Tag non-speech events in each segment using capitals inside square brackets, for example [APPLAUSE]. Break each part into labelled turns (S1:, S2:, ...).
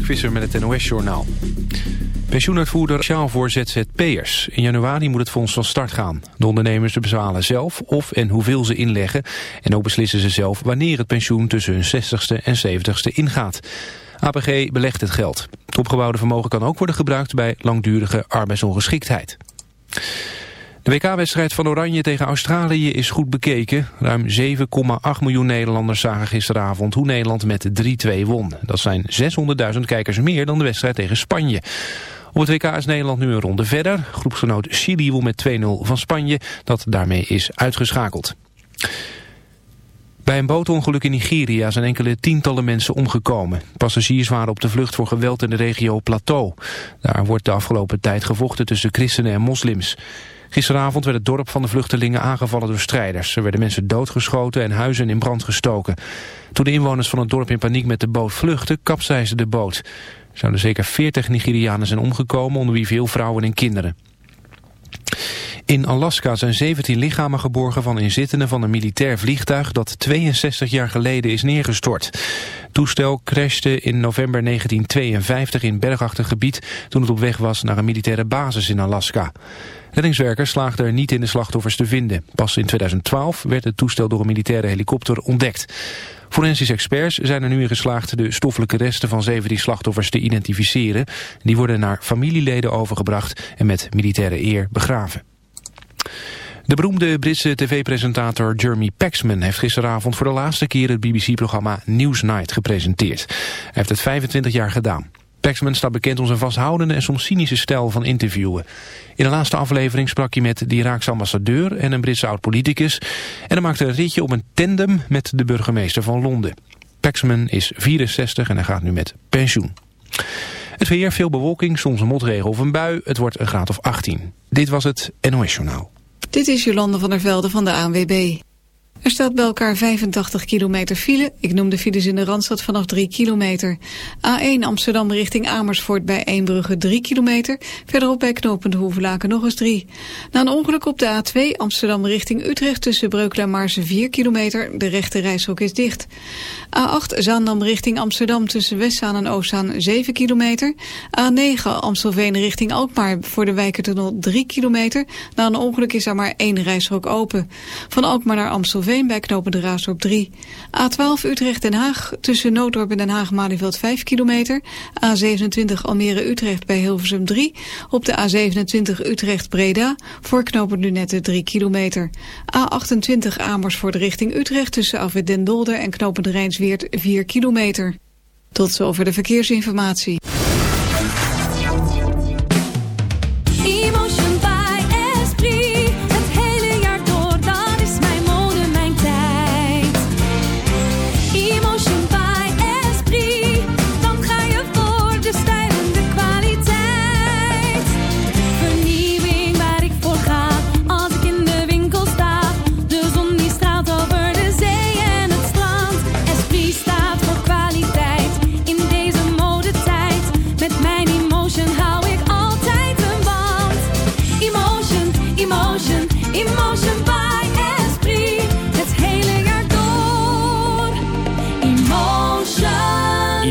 S1: Mark Visser met het NOS-journaal. Pensioenuitvoerder speciaal voor ZZP'ers. In januari moet het fonds van start gaan. De ondernemers bezwalen zelf of en hoeveel ze inleggen. En ook beslissen ze zelf wanneer het pensioen tussen hun 60ste en 70ste ingaat. APG belegt het geld. Het opgebouwde vermogen kan ook worden gebruikt bij langdurige arbeidsongeschiktheid. De WK-wedstrijd van Oranje tegen Australië is goed bekeken. Ruim 7,8 miljoen Nederlanders zagen gisteravond hoe Nederland met 3-2 won. Dat zijn 600.000 kijkers meer dan de wedstrijd tegen Spanje. Op het WK is Nederland nu een ronde verder. Groepsgenoot Chili won met 2-0 van Spanje, dat daarmee is uitgeschakeld. Bij een bootongeluk in Nigeria zijn enkele tientallen mensen omgekomen. Passagiers waren op de vlucht voor geweld in de regio Plateau. Daar wordt de afgelopen tijd gevochten tussen christenen en moslims. Gisteravond werd het dorp van de vluchtelingen aangevallen door strijders. Er werden mensen doodgeschoten en huizen in brand gestoken. Toen de inwoners van het dorp in paniek met de boot vluchtten, kapseisde de boot. Er zouden zeker 40 Nigerianen zijn omgekomen, onder wie veel vrouwen en kinderen. In Alaska zijn 17 lichamen geborgen van inzittenden van een militair vliegtuig dat 62 jaar geleden is neergestort. Het toestel crashte in november 1952 in bergachtig gebied toen het op weg was naar een militaire basis in Alaska. Reddingswerkers slaagden er niet in de slachtoffers te vinden. Pas in 2012 werd het toestel door een militaire helikopter ontdekt. Forensische experts zijn er nu in geslaagd de stoffelijke resten van 17 slachtoffers te identificeren. Die worden naar familieleden overgebracht en met militaire eer begraven. De beroemde Britse tv-presentator Jeremy Paxman heeft gisteravond voor de laatste keer het BBC-programma Newsnight gepresenteerd. Hij heeft het 25 jaar gedaan. Paxman staat bekend om zijn vasthoudende en soms cynische stijl van interviewen. In de laatste aflevering sprak hij met de Iraakse ambassadeur en een Britse oud-politicus. En hij maakte een ritje op een tandem met de burgemeester van Londen. Paxman is 64 en hij gaat nu met pensioen. Het weer, veel bewolking, soms een motregen of een bui. Het wordt een graad of 18. Dit was het NOS Journaal.
S2: Dit is Jolande van der Velde van de ANWB. Er staat bij elkaar 85 kilometer file. Ik noem de files in de Randstad vanaf 3 kilometer. A1 Amsterdam richting Amersfoort bij Eembrugge 3 kilometer. Verderop bij knooppunt Hoevelaken nog eens 3. Na een ongeluk op de A2 Amsterdam richting Utrecht tussen Breukelen en Maarsen 4 kilometer. De rechte reishok is dicht. A8 Zaandam richting Amsterdam tussen Westzaan en Oostzaan 7 kilometer. A9 Amstelveen richting Alkmaar voor de Wijkertunnel 3 kilometer. Na een ongeluk is er maar één reishok open. Van Alkmaar naar Amstelveen Bij knopen de Raasdorp 3. A12 Utrecht-Den Haag tussen Nooddorp en Den Haag-Malieveld 5 kilometer. A27 Almere-Utrecht bij Hilversum 3. Op de A27 Utrecht-Breda voor knopen Lunette 3 kilometer. A28 Amersfoort richting Utrecht tussen Afwit Den Dolder en knopen de Rijnsweert 4 kilometer. Tot zover de verkeersinformatie.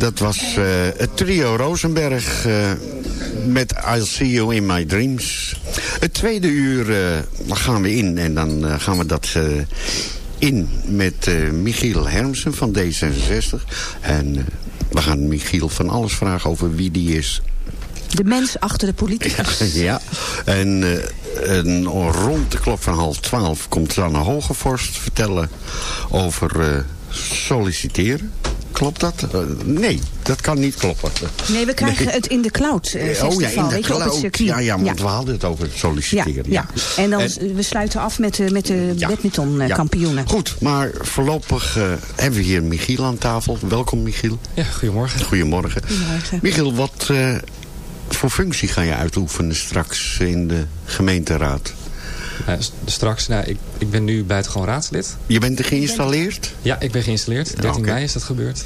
S3: Dat was eh, het trio Rosenberg eh, met I'll See You In My Dreams. Het tweede uur eh, gaan we in en dan gaan we dat in met Michiel Hermsen van D66. En we gaan Michiel van alles vragen over wie die is.
S4: De mens achter de politicus. [LAUGHS]
S3: ja, en, eh, en rond de klok van half twaalf komt Sanne Hogevorst vertellen over solliciteren. Klopt dat? Eh, nee, dat kan niet kloppen.
S4: Nee, we krijgen
S3: Nee.
S4: het in de Cloud eh, Festival.
S3: oh ja, in de
S4: weet je, op het
S3: cloud.
S4: circuit.
S3: Ja, ja, want we hadden het over het solliciteren.
S4: ja. En dan
S3: En-
S4: we sluiten af met de, met de
S3: Ja.
S4: badminton eh,
S3: Ja.
S4: kampioenen.
S3: Goed, maar voorlopig eh, hebben we hier Michiel aan tafel. Welkom Michiel.
S5: Ja, goedemorgen.
S3: Goedemorgen.
S4: Goedemorgen.
S3: Michiel, wat eh, voor functie ga je uitoefenen straks in de gemeenteraad?
S5: S- straks, nou, ik, ik ben nu buitengewoon raadslid.
S3: Je bent er geïnstalleerd?
S5: Ja, ik ben geïnstalleerd. 13
S3: oké.
S5: mei is dat gebeurd.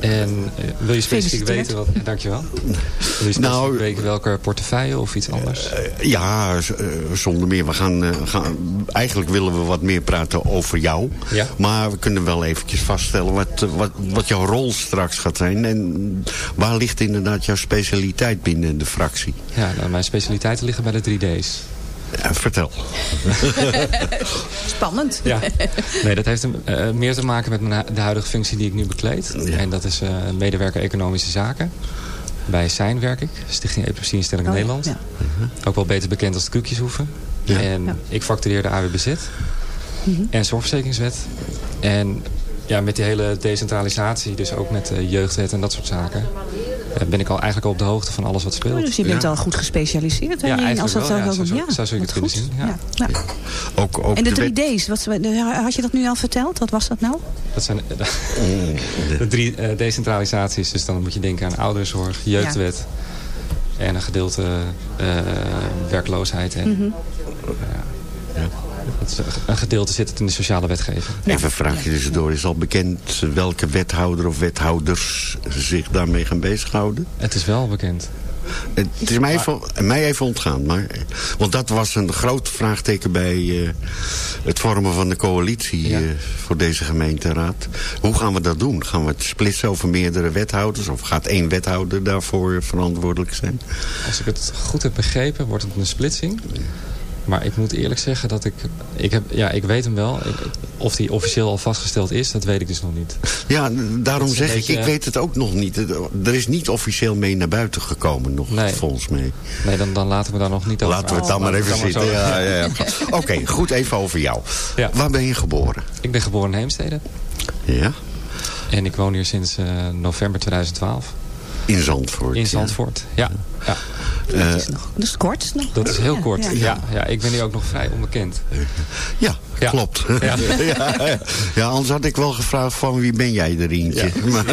S5: En eh, wil je specifiek weten wat... Dankjewel. Wil je specifiek
S3: Nou,
S5: weten welke portefeuille of iets anders?
S3: Eh, ja, eh, zonder meer. We gaan, eh, gaan, eigenlijk willen we wat meer praten over jou.
S5: Ja.
S3: Maar we kunnen wel eventjes vaststellen wat, eh, wat, wat jouw rol straks gaat zijn. En waar ligt inderdaad jouw specialiteit binnen de fractie?
S5: Ja, nou, mijn specialiteiten liggen bij de 3D's.
S3: Eh, vertel. [LAUGHS]
S4: Spannend.
S5: Ja. Nee, dat heeft eh, meer te maken met mijn, de huidige functie die ik nu bekleed.
S3: Ja.
S5: En dat is eh, medewerker economische zaken. Bij SEIN werk ik, Stichting Epilepsie en Stelling
S4: Oh,
S5: Nederland.
S4: ja.
S5: Ook wel beter bekend als de Koekjeshoeven.
S3: Ja.
S5: En
S4: Ja.
S5: ik factureer de AWBZ en zorgverzekeringswet. En ja, met die hele decentralisatie, dus ook met de jeugdwet en dat soort zaken... eh, ben ik al eigenlijk al op de hoogte van alles wat speelt.
S4: Dus je bent
S3: Ja.
S4: al goed gespecialiseerd.
S5: Ja, eigenlijk
S4: als dat
S5: wel, ja.
S4: ook-
S5: Zo zou-
S4: ja,
S5: zo zou je het kunnen
S4: goed.
S5: zien, ja.
S4: Ja.
S3: Ook, ook
S4: En de
S3: wet-
S4: 3D's, wat, had je dat nu al verteld? Wat was dat nou?
S5: Dat zijn [LAUGHS] de, de drie eh, decentralisaties. Dus dan moet je denken aan ouderenzorg, jeugdwet... en een gedeelte eh, werkloosheid. En,
S4: Mhm.
S5: ja, dat is- een gedeelte zit het in de sociale wetgeving.
S3: Even een vraagje tussendoor. Is al bekend welke wethouder of wethouders zich daarmee gaan bezighouden?
S5: Het is wel bekend.
S3: Het is mij even, mij even ontgaan. Maar, want dat was een groot vraagteken bij eh, het vormen van de coalitie
S5: Ja.
S3: eh, voor deze gemeenteraad. Hoe gaan we dat doen? Gaan we het splitsen over meerdere wethouders? Of gaat één wethouder daarvoor verantwoordelijk zijn?
S5: Als ik het goed heb begrepen, wordt het een splitsing. Maar ik moet eerlijk zeggen dat ik... Ik, heb, ja, ik weet hem wel. Ik, of die officieel al vastgesteld is, dat weet ik dus nog niet.
S3: Ja, daarom zeg ik,
S5: beetje-
S3: ik weet het ook nog niet. Er is niet officieel mee naar buiten gekomen nog,
S5: Nee.
S3: volgens mij.
S5: Nee, dan, dan laten we daar nog niet over
S3: Laten we het dan maar even
S5: dan
S3: zitten. Ja, ja, ja. [LAUGHS] Oké, goed, even over jou. Waar ben je geboren?
S5: Ik ben geboren in Heemstede.
S3: Ja,
S5: En ik woon hier sinds eh, november 2012.
S3: in Zandvoort.
S5: In. Zandvoort. Ja, ja.
S3: Eh,
S4: dat, is nog, dat is kort. Nog.
S5: dat is heel
S4: Ja,
S5: kort.
S4: ja.
S5: Ja, ja, ik ben hier ook nog vrij onbekend.
S3: Ja,
S5: Ja.
S3: klopt.
S5: Ja.
S3: Ja. [LAUGHS] ja, ja, anders had ik wel gevraagd van wie ben jij er eentje. [LAUGHS] Maar,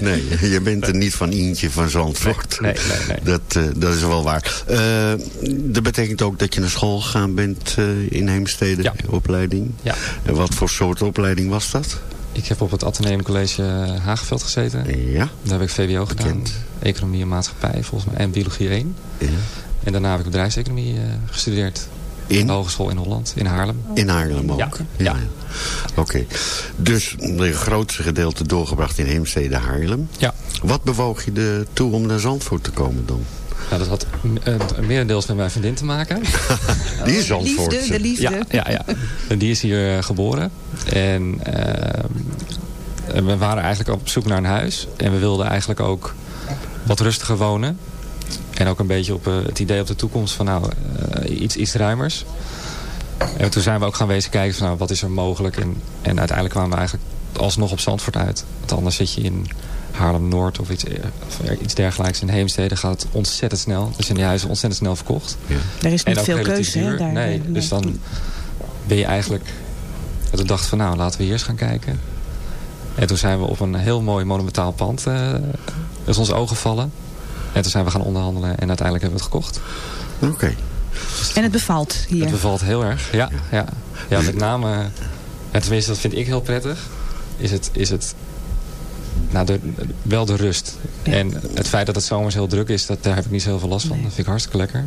S3: nee, je bent er niet van eentje van Zandvoort.
S5: Nee, nee, nee.
S3: Dat, eh, dat is wel waar. Eh, dat betekent ook dat je naar school gegaan bent eh, in Heemstede,
S5: Ja.
S3: opleiding.
S5: Ja.
S3: En wat voor soort opleiding was dat?
S5: Ik heb op het Atheneum College Hageveld gezeten.
S3: Ja,
S5: Daar heb ik VWO gedaan.
S3: Bekend.
S5: Economie en maatschappij volgens mij. En biologie 1.
S3: ja.
S5: En daarna heb ik bedrijfseconomie eh, gestudeerd.
S3: In,
S5: de Hogeschool in Holland. In Haarlem.
S3: in Haarlem ook?
S5: Ja. Ja.
S3: Oké, dus het grootste gedeelte doorgebracht in Heemstede, Haarlem.
S5: Ja.
S3: Wat bewoog je er toe om naar Zandvoort te komen dan?
S5: Nou, dat had uh, merendeels met mijn vriendin te maken. [LAUGHS]
S3: Die is Zandvoort.
S4: Liefde, de liefde.
S5: Ja, ja, ja. En die is hier eh, geboren. En eh, we waren eigenlijk op zoek naar een huis. En we wilden eigenlijk ook wat rustiger wonen. En ook een beetje op uh, het idee op de toekomst van nou, uh, iets, iets ruimers. En toen zijn we ook gaan wezen kijken van nou, wat is er mogelijk. En, en uiteindelijk kwamen we eigenlijk alsnog op Zandvoort uit. Want anders zit je in Haarlem-Noord of iets, of iets dergelijks. In Heemstede gaat het ontzettend snel. Dus zijn die huizen ontzettend snel verkocht.
S3: Ja.
S4: Er is niet veel keuze. Hè, daar,
S5: nee, nee, dus dan ben je eigenlijk... Ik dacht van nou, laten we hier eens gaan kijken. En toen zijn we op een heel mooi monumentaal pand... Uh, is ons ogen gevallen. En toen zijn we gaan onderhandelen en uiteindelijk hebben we het gekocht.
S3: Oké. Okay.
S4: En het bevalt hier?
S5: Het bevalt heel erg, ja. Ja, ja met name, en tenminste dat vind ik heel prettig, is het, is het nou, de, wel de rust. Ja. En het feit dat het zomers heel druk is, dat, daar heb ik niet zoveel last van. Nee. Dat vind ik hartstikke lekker.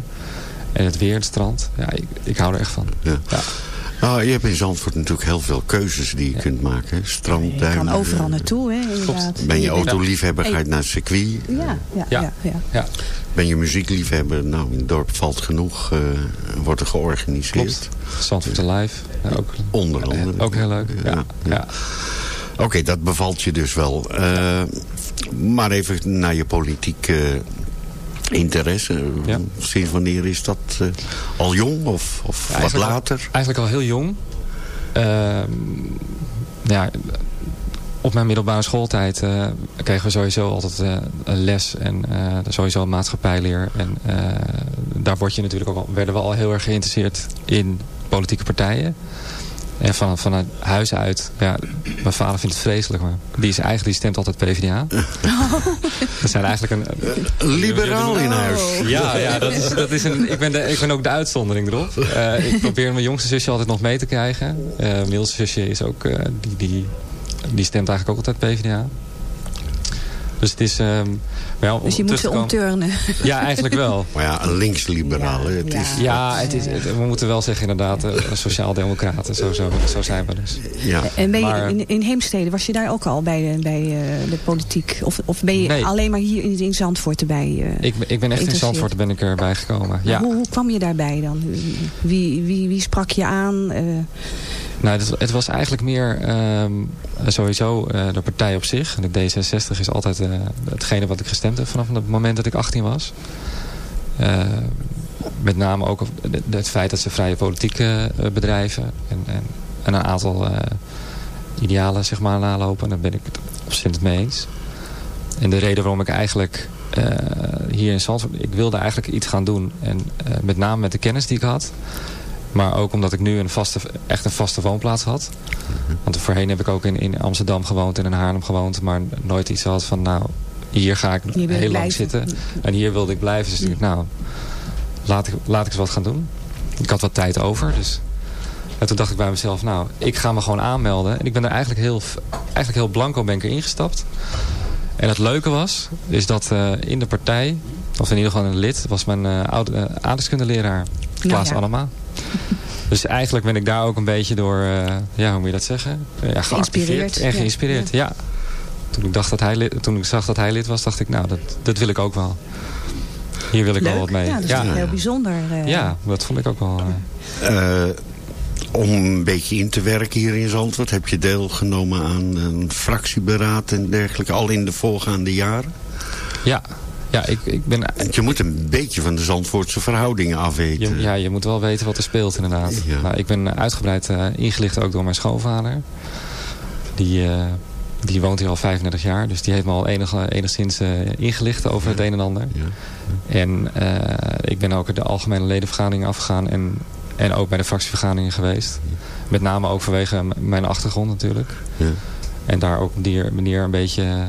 S5: En het weer, het strand, ja, ik, ik hou er echt van.
S3: Ja.
S5: ja.
S3: Ah, je hebt in Zandvoort natuurlijk heel veel keuzes die je kunt maken. Strand,
S4: Je
S3: duinen,
S4: kan overal
S3: eh,
S4: naartoe, hè, inderdaad.
S3: Ben je autoliefhebber, ga je naar het circuit.
S4: Ja, ja, ja.
S5: Ja.
S4: ja,
S5: Ja,
S3: Ben je muziekliefhebber, nou in het dorp valt genoeg, eh, wordt er georganiseerd.
S5: klopt. Zandvoort Alive. Ja, ook,
S3: Onder andere.
S5: ook heel leuk. Ja,
S3: Oké, dat bevalt je dus wel. Eh, maar even naar je politieke interesse.
S5: Ja.
S3: Sinds wanneer is dat eh, al jong of, of wat
S5: al-
S3: later?
S5: Eigenlijk al heel jong. Ehm, ja, op mijn middelbare schooltijd eh, kregen we sowieso altijd eh, een les en eh, sowieso een maatschappijleer. En eh, daar word je natuurlijk ook al, werden we al heel erg geïnteresseerd in politieke partijen. En van, vanuit huis uit, ja, mijn vader vindt het vreselijk, maar die is eigenlijk, die stemt altijd PvdA. Dat [LAUGHS] zijn eigenlijk een...
S3: Een liberaal in huis.
S5: Ja, ja dat is, dat is een, ik, ben de, ik ben ook de uitzondering erop. Eh, ik probeer mijn jongste zusje altijd nog mee te krijgen. Eh mijn middelste zusje is ook, eh, die, die, die stemt eigenlijk ook altijd PvdA. Dus het is... ehm wel, om
S4: Dus je moet ze omturnen.
S5: Ja, eigenlijk wel. [LAUGHS]
S3: Maar ja, een linksliberaal. hè. Het
S4: Ja.
S3: is,
S5: Ja, het is, het- we moeten wel zeggen inderdaad, eh, sociaaldemocraten, zo, zo, zo zijn we dus.
S3: ja.
S4: En ben je
S5: Maar-
S4: in, in Heemstede, was je daar ook al bij de, bij, eh, de politiek? Of, of ben je
S5: Nee.
S4: alleen maar hier in, in Zandvoort erbij? eh,
S5: Ik, ben- ik ben echt in. Zandvoort ben ik erbij gekomen. Ja.
S4: hoe, hoe kwam je daarbij dan? Wie, wie, wie sprak je aan?
S5: Nou, het, het was eigenlijk meer ehm, sowieso eh, de partij op zich. De D66 is altijd eh, hetgene wat ik gestemd heb vanaf het moment dat ik 18 was. Eh, met name ook het- feit dat ze vrije politiek bedrijven. En, en, en een aantal idealen zeg maar nalopen. Daar ben ik het ontzettend mee eens. En de reden waarom ik eigenlijk hier in Zandvoort... Ik wilde eigenlijk iets gaan doen. En met name met de kennis die ik had... Maar ook omdat ik nu een vaste, echt een vaste woonplaats had. Want voorheen heb ik ook in, in Amsterdam gewoond en in Haarlem gewoond. Maar nooit iets had van, nou, hier ga ik
S4: Hier
S5: heel lang
S4: blijven.
S5: zitten. En hier wilde ik blijven. Dus ik dacht, nou, laat ik, laat ik eens wat gaan doen. Ik had wat tijd over, dus... En toen dacht ik bij mezelf, nou, ik ga me gewoon aanmelden. En ik ben er eigenlijk heel, eigenlijk heel blanco ben ik erin gestapt. En het leuke was, is dat eh, in de partij, of in ieder geval een lid, was mijn eh oude eh, aardrijkskundeleraar, Klaas
S4: ja.
S5: Allema. [LAUGHS] Dus eigenlijk ben ik daar ook een beetje door, eh, ja, hoe moet je dat zeggen? Ja,
S4: Geïnspireerd,
S5: en geïnspireerd, ja. Toen, ik dacht dat hij lid, toen ik zag dat hij lid was, dacht ik, nou, dat, dat wil ik ook wel. Hier wil ik wel
S4: leuk.
S5: wat mee.
S4: Ja, dat is
S5: ja.
S4: heel bijzonder. eh.
S5: Ja, dat vond ik ook wel. eh,
S3: Eh, om een beetje in te werken hier in Zandvoort... heb je deelgenomen aan een fractieberaad en dergelijke... al in de voorgaande jaren?
S5: ja, ja ik, ik ben...
S3: Want je moet een beetje van de Zandvoortse verhoudingen afweten.
S5: Je, ja, je moet wel weten wat er speelt inderdaad.
S3: Ja.
S5: Nou, ik ben uitgebreid eh, ingelicht ook door mijn schoonvader. Die, eh, die woont hier al 35 jaar. Dus die heeft me al enig, enigszins eh, ingelicht over het een en ander.
S3: Ja.
S5: En eh, ik ben ook de algemene ledenvergadering afgegaan. En, en ook bij de fractievergaderingen geweest. Met name ook vanwege mijn achtergrond natuurlijk.
S3: Ja.
S5: En daar ook op die manier een beetje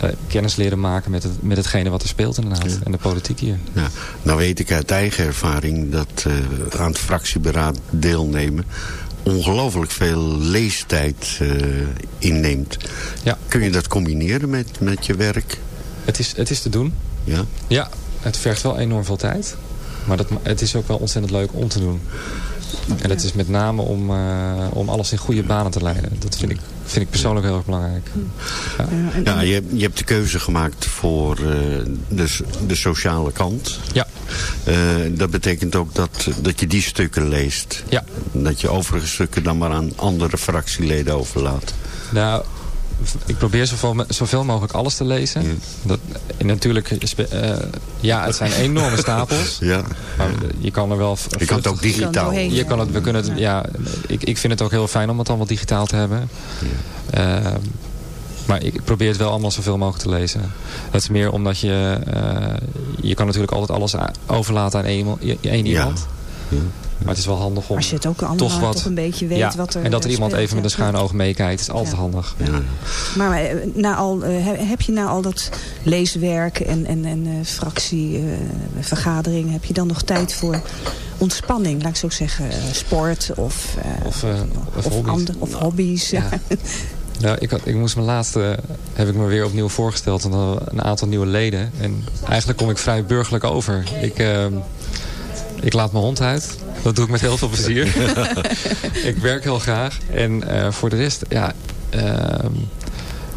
S5: eh, kennis leren maken met, het, met hetgene wat er speelt inderdaad.
S3: Ja.
S5: En de politiek hier.
S3: Ja, nou weet ik uit eigen ervaring dat eh, aan het fractieberaad deelnemen ongelooflijk veel leestijd eh, inneemt.
S5: Ja.
S3: Kun je dat combineren met, met je werk?
S5: Het is, het is te doen.
S3: Ja?
S5: Ja, het vergt wel enorm veel tijd. Maar dat, het is ook wel ontzettend leuk om te doen. En dat is met name om, eh, om alles in goede banen te leiden. Dat vind ik, vind ik persoonlijk heel erg belangrijk.
S4: Ja,
S3: Ja, je, je hebt de keuze gemaakt voor eh, de, de sociale kant.
S5: Ja,
S3: Eh, dat betekent ook dat, dat je die stukken leest.
S5: ja.
S3: Dat je overige stukken dan maar aan andere fractieleden overlaat.
S5: Nou, ik probeer zoveel, zoveel mogelijk alles te lezen.
S3: Ja.
S5: Dat, en natuurlijk, spe- eh, ja, het zijn enorme [LAUGHS] stapels.
S3: Ja.
S5: Maar je kan er wel...
S3: Je kan het ook digitaal.
S5: Je kan het, we kunnen het, ja, ik, ik vind het ook heel fijn om het allemaal digitaal te hebben. Ehm, maar ik probeer het wel allemaal zoveel mogelijk te lezen. Dat is meer omdat je... eh, je kan natuurlijk altijd alles overlaten aan één, iemand- één iemand.
S3: Ja.
S5: Maar het is wel handig om
S4: Als je het ook allemaal
S5: toch wat...
S4: toch een beetje weet
S5: ja,
S4: wat er
S5: En dat er
S4: eh,
S5: iemand
S4: speelt,
S5: even met een schuin oog meekijkt. is altijd
S4: Ja.
S5: handig.
S3: Ja.
S4: Maar eh, na al, eh, he- heb je na al dat leeswerk en, en, en eh, fractievergaderingen... heb je dan nog tijd voor ontspanning? Laat ik zo zeggen, eh, sport of, eh,
S5: Of, eh, of
S4: of,
S5: hobby's.
S4: ander- of hobby's. Ja. [LAUGHS]
S5: Nou, ik, had, ik moest mijn laatste, heb ik me weer opnieuw voorgesteld. Want een aantal nieuwe leden. En eigenlijk kom ik vrij burgerlijk over. Ik, ehm, ik laat mijn hond uit. Dat doe ik met heel veel plezier. [LAUGHS] ik werk heel graag. En eh, voor de rest, ja... ehm,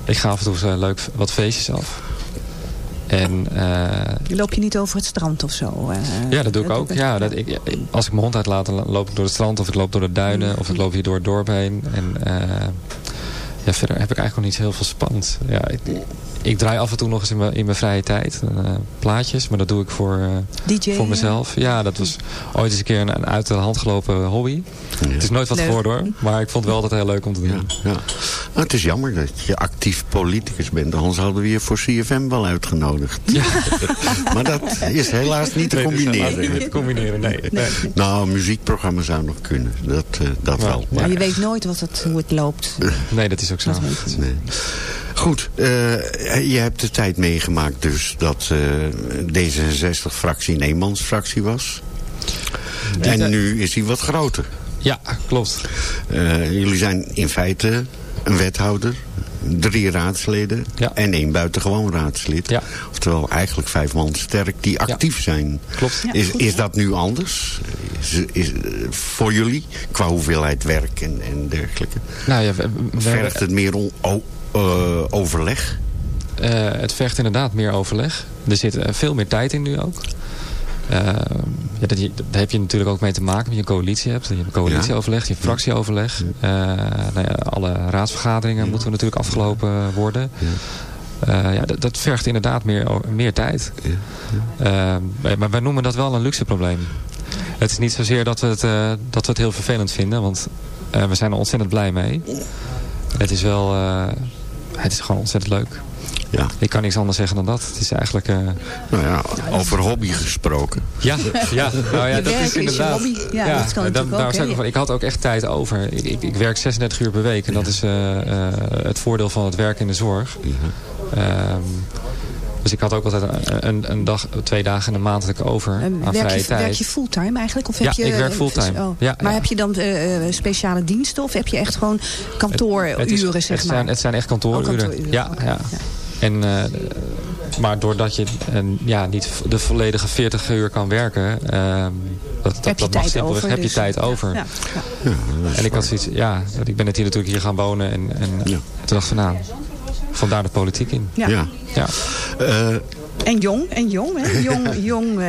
S5: ik ga af en toe eh, leuk wat feestjes af. En eh,
S4: Loop je niet over het strand of zo? eh?
S5: ja, dat doe ik ook. Ja, dat, ik, als ik mijn hond uitlaat, dan loop ik door het strand... of ik loop door de duinen, of ik loop hier door het dorp heen. En eh, ja, verder heb ik eigenlijk nog niet heel veel spannend. Ja, ik, ik draai af en toe nog eens in mijn, in mijn vrije tijd eh, plaatjes. Maar dat doe ik voor, eh,
S4: DJ,
S5: voor mezelf. Ja, dat was ooit eens een keer een, een uit de hand gelopen hobby. Het is nooit wat
S4: Leuk.
S5: geworden hoor. Maar ik vond het wel altijd heel leuk om te doen.
S3: Ja. Nou, het is jammer dat je actief politicus bent. Anders hadden we je voor CFM wel uitgenodigd. [LAUGHS] maar dat is helaas niet te
S5: Nee,
S3: combineren.
S5: niet te combineren, [LAUGHS] nee. nee.
S3: Nou, een muziekprogramma zou nog kunnen. Dat, eh, dat
S5: Ja.
S3: wel.
S4: Maar je weet nooit wat het, hoe het loopt.
S5: Nee, dat is ook zo.
S3: Nee. Goed, eh, je hebt de tijd meegemaakt dus dat eh, D66-fractie een eenmansfractie was. En nu is hij wat groter.
S5: Ja, klopt.
S3: Eh, jullie zijn in feite een wethouder, drie raadsleden
S5: Ja.
S3: en één buitengewoon raadslid.
S5: Ja.
S3: Oftewel eigenlijk vijf man sterk die actief zijn.
S5: Klopt.
S3: is, is dat nu anders? Is, is, voor jullie, qua hoeveelheid werk en, en dergelijke?
S5: Nou ja, we- we-
S3: Vergt het meer on- o- eh, overleg?
S5: Eh, het vergt inderdaad meer overleg. Er zit eh, veel meer tijd in nu ook. Eh, ja, dat, daar heb je natuurlijk ook mee te maken. Dat je coalitie hebt. Je hebt een coalitieoverleg, je hebt fractieoverleg. Eh, nou ja, alle raadsvergaderingen moeten natuurlijk afgelopen worden. Eh, ja, dat, dat vergt inderdaad meer, meer tijd. Eh, maar wij noemen dat wel een luxe probleem. Het is niet zozeer dat we het, eh, dat we het heel vervelend vinden. Want eh, we zijn er ontzettend blij mee. Het is wel... het is gewoon ontzettend leuk.
S3: Ja.
S5: Ik kan niks anders zeggen dan dat. Het is eigenlijk... eh,
S3: Nou ja, over hobby gesproken.
S5: ja, ja, nou ja, dat is
S4: is
S5: inderdaad.
S4: hobby. Ja, dat kan
S5: dan-
S4: ook, hè,
S5: ik, van- ik had ook echt tijd over. Ik, ik, ik werk 36 uur per week. En dat is eh, eh, het voordeel van het werk in de zorg. Ehm, dus ik had ook altijd een, een, een dag, twee dagen in de maand dat ik over
S4: En
S5: aan
S4: werk,
S5: vrije
S4: je,
S5: tijd.
S4: werk je fulltime eigenlijk? Of
S5: Ja,
S4: heb je,
S5: ik werk fulltime.
S4: Oh.
S5: Ja,
S4: maar
S5: ja.
S4: heb je dan eh, eh, speciale diensten? Of heb je echt gewoon kantooruren,
S5: Het is-
S4: zeg
S5: het
S4: maar?
S5: Zijn, het zijn echt kantooruren.
S4: Oh, kantooruren.
S5: Ja, ja. En, eh, maar doordat je ja, niet de volledige 40 uur kan werken... ehm, dat, dat,
S4: heb je
S5: dat mag
S4: tijd
S5: simpelweg,
S4: over?
S5: heb je
S4: dus-
S5: tijd
S4: ja,
S5: over.
S4: ja, ja.
S5: En ik had zoiets, ja, ik ben net hier natuurlijk hier gaan wonen en, en
S3: Ja.
S5: toen dacht ik van nou, vandaar de politiek in.
S4: Ja.
S3: Ja.
S5: Ja.
S3: Eh,
S4: En jong, en jong, hè? [LAUGHS] Jong, jong, eh,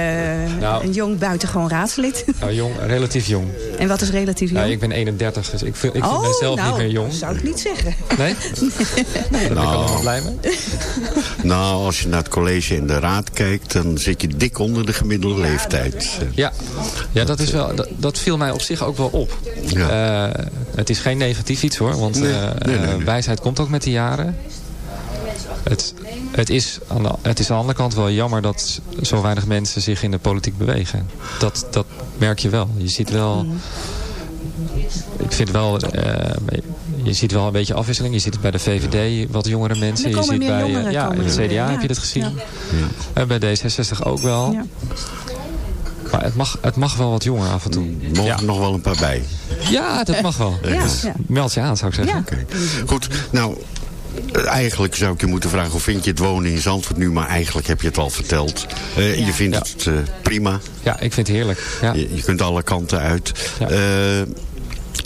S5: Nou.
S4: een jong buitengewoon raadslid. [LAUGHS]
S5: Nou, jong, relatief jong.
S4: en wat is relatief jong?
S5: Ja, ik ben 31, dus ik, vind- ik vind
S4: oh,
S5: mezelf
S4: nou,
S5: niet meer jong.
S4: dat zou ik niet zeggen.
S5: Nee? [LAUGHS] Daar ben ik
S3: Nou.
S5: allemaal blij mee.
S3: nou, als je naar het college en de raad kijkt... dan zit je dik onder de gemiddelde leeftijd. Eh,
S5: Ja, ja dat, is wel, dat, dat viel mij op zich ook wel op.
S3: Ja.
S5: Eh, het is geen negatief iets hoor, want
S3: Nee, nee, nee, nee.
S5: wijsheid komt ook met de jaren. Het, het, is aan de, het is aan de andere kant wel jammer dat zo weinig mensen zich in de politiek bewegen. Dat, dat merk je wel. Je ziet wel... Ik vind wel... eh, je ziet wel een beetje afwisseling. Je ziet het bij de VVD, wat jongere mensen. Je ziet bij, eh,
S4: jongeren
S5: ja, in het. CDA
S4: Ja.
S5: heb je dat gezien.
S4: Ja.
S5: En bij D66 ook wel.
S4: Ja.
S5: Maar het mag, het mag wel wat jonger af en toe.
S3: Mogen
S5: Ja.
S3: er nog wel een paar bij.
S5: Ja, dat mag wel.
S4: Ja,
S5: Dus
S4: ja.
S5: Meld je aan, zou ik zeggen.
S4: Ja.
S3: Oké. Goed, nou... Eigenlijk zou ik je moeten vragen, hoe vind je het wonen in Zandvoort nu? Maar eigenlijk heb je het al verteld. Eh, Je vindt
S5: Ja.
S3: het eh, prima.
S5: Ja, ik vind het heerlijk. Ja.
S3: Je, je kunt alle kanten uit.
S5: Ja.
S3: Eh,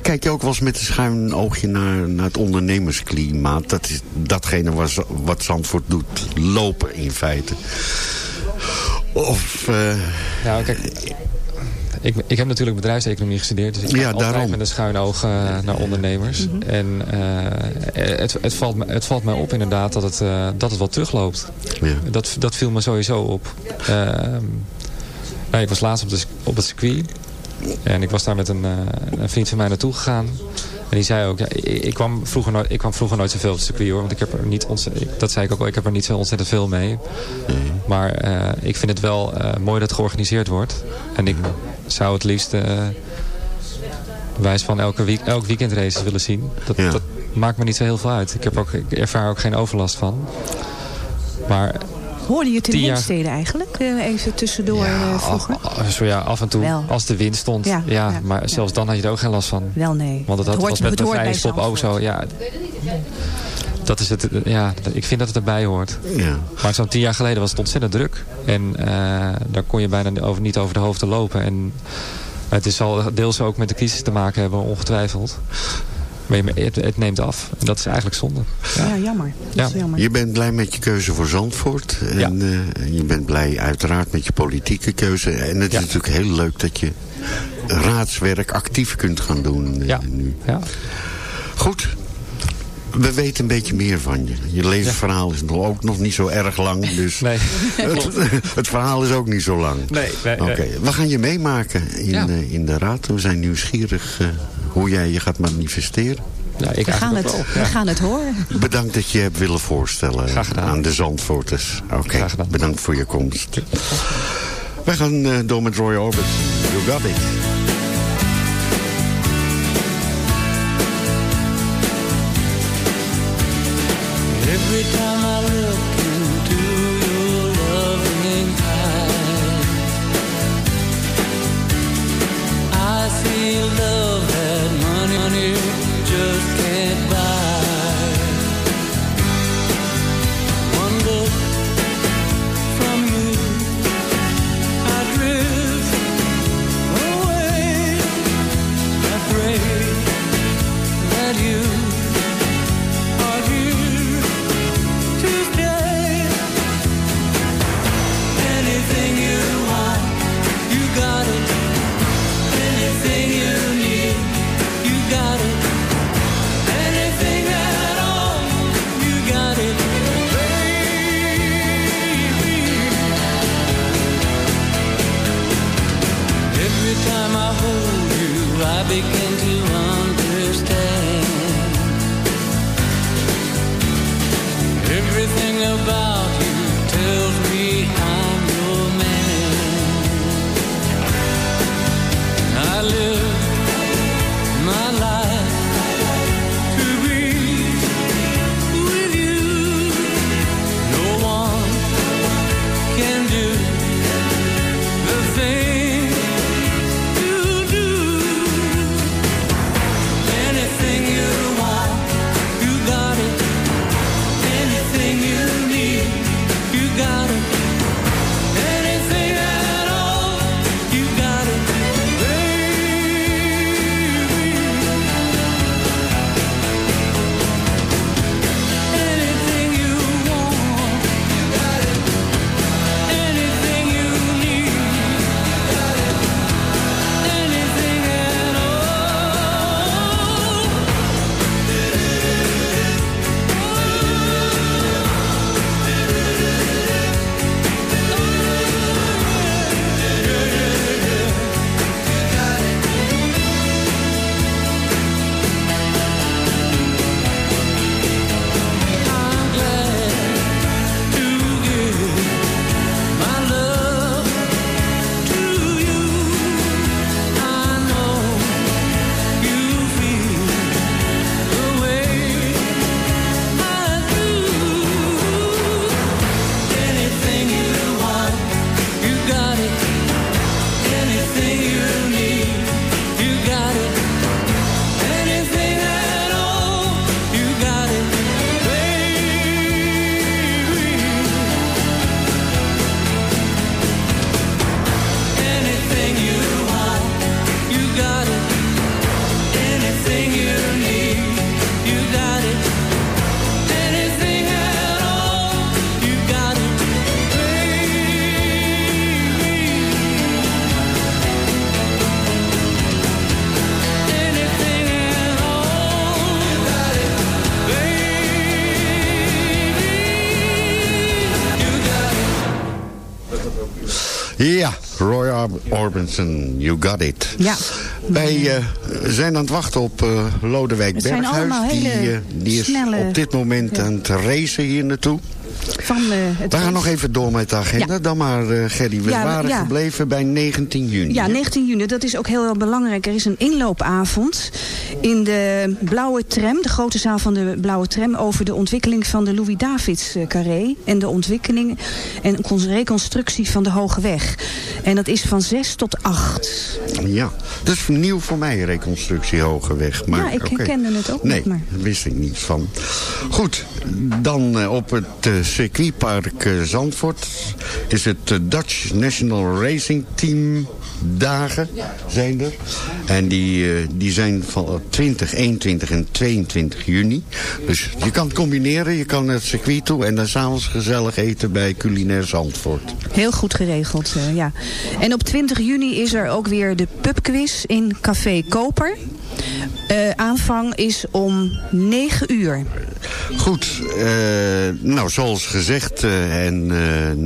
S3: kijk je ook wel eens met een schuin oogje naar, naar het ondernemersklimaat? Dat is datgene wat, Zandvoort doet. Lopen in feite. Of... eh,
S5: Nou, kijk, ik, ik heb natuurlijk bedrijfseconomie gestudeerd. Dus ik kijk
S3: Ja,
S5: altijd
S3: daarom.
S5: met een schuin oog eh, naar ondernemers. En eh, het, het, valt me, het valt mij op inderdaad dat het, eh, dat het wat terugloopt.
S3: ja.
S5: Dat, dat viel me sowieso op. Ehm, nou, ik was laatst op, de, op het circuit. En ik was daar met een, een vriend van mij naartoe gegaan. En die zei ook, ja, ik, kwam vroeger nooit, ik kwam vroeger nooit zoveel op het circuit hoor. Want ik heb er niet ontzettend, dat zei ik ook al, ik heb er niet zo ontzettend veel mee. Maar eh, ik vind het wel eh, mooi dat het georganiseerd wordt. En ik zou het liefst eh wijs van elke week, elk weekend races willen zien. Dat,
S3: Ja.
S5: dat maakt me niet zo heel veel uit. Ik, heb ook, ik ervaar ook geen overlast van. Maar
S4: Hoorde je het in
S5: Tien jaar-
S4: Heemstede eigenlijk? Eh, even tussendoor eh, vroeger?
S5: af, zo ja, af en toe,
S4: Wel.
S5: als de wind stond.
S4: Ja,
S5: Ja,
S4: ja,
S5: maar
S4: ja.
S5: zelfs dan had je er ook geen last van.
S4: Wel nee.
S5: Want het, had,
S4: hoort,
S5: was met
S4: het
S5: de
S4: hoort
S5: vrije
S4: bij
S5: stop ook zo. Ja. Dat is het, ja, ik vind dat het erbij hoort.
S6: Ja.
S5: Maar zo'n tien jaar geleden was het ontzettend druk. En eh, daar kon je bijna over, niet over de hoofden lopen. En het is al deels ook met de crisis te maken hebben, ongetwijfeld. Maar je- het, het neemt af. En dat is eigenlijk zonde.
S4: Ja, jammer. Dat is
S5: Ja.
S4: jammer.
S6: Je bent blij met je keuze voor Zandvoort. En eh, je bent blij uiteraard met je politieke keuze. En het
S5: Ja.
S6: is natuurlijk heel leuk dat je raadswerk actief kunt gaan doen eh,
S5: Ja.
S6: nu.
S5: Ja.
S6: Goed. We weten een beetje meer van je. Je levensverhaal is nog, ook nog niet zo erg lang. Dus
S5: Nee. [LAUGHS]
S6: het, het verhaal is ook niet zo lang.
S5: Nee, nee,
S6: Oké,
S5: nee.
S6: we gaan je meemaken in,
S5: Ja.
S6: eh, in de raad. We zijn nieuwsgierig eh, hoe jij je gaat manifesteren.
S5: Ja, ik
S4: We gaan, het, we gaan het horen.
S6: Bedankt dat je hebt willen voorstellen
S5: gedaan.
S6: aan de Zandvoorters. Oké, bedankt voor je komst. Wij gaan eh, door met Roy Orbison. You got it. Ja, Roy Or- Orbison, you got it.
S4: Ja.
S6: Wij eh, zijn aan het wachten op eh, Lodewijk
S4: Het
S6: Berghuis. Die, eh, die is
S4: snelle-
S6: op dit moment aan het racen hier naartoe.
S4: Van, eh, het
S6: We gaan nog even door met de agenda.
S4: Ja.
S6: Dan maar, eh Gerry, we
S4: Ja,
S6: waren
S4: ja.
S6: gebleven bij 19 juni.
S4: Ja,
S6: hè?
S4: 19 juni, dat is ook heel, heel belangrijk. Er is een inloopavond in de Blauwe Tram, de grote zaal van de Blauwe Tram, over de ontwikkeling van de Louis-Davids eh, carré en de ontwikkeling en con- reconstructie van de Hoge Weg. En dat is van 6 tot 8.
S6: Ja,
S3: Dat is nieuw voor mij, reconstructie Hogeweg. Maar,
S4: Ja, ik
S3: oké.
S4: herkende het ook
S3: nee,
S4: niet, maar-
S3: daar wist ik niets van. Goed, dan op het eh, circuitpark eh, Zandvoort... is het eh, Dutch National Racing Team dagen zijn er. En die, eh, die zijn van 20, 21 en 22 juni. Dus je kan het combineren. Je kan het circuit toe en dan s'avonds gezellig eten bij Culinair Zandvoort.
S4: Heel goed geregeld, eh, ja. En op 20 juni is er ook weer de pubquiz in Café Koper. Eh, aanvang is om 9 uur.
S3: Goed, nou zoals gezegd en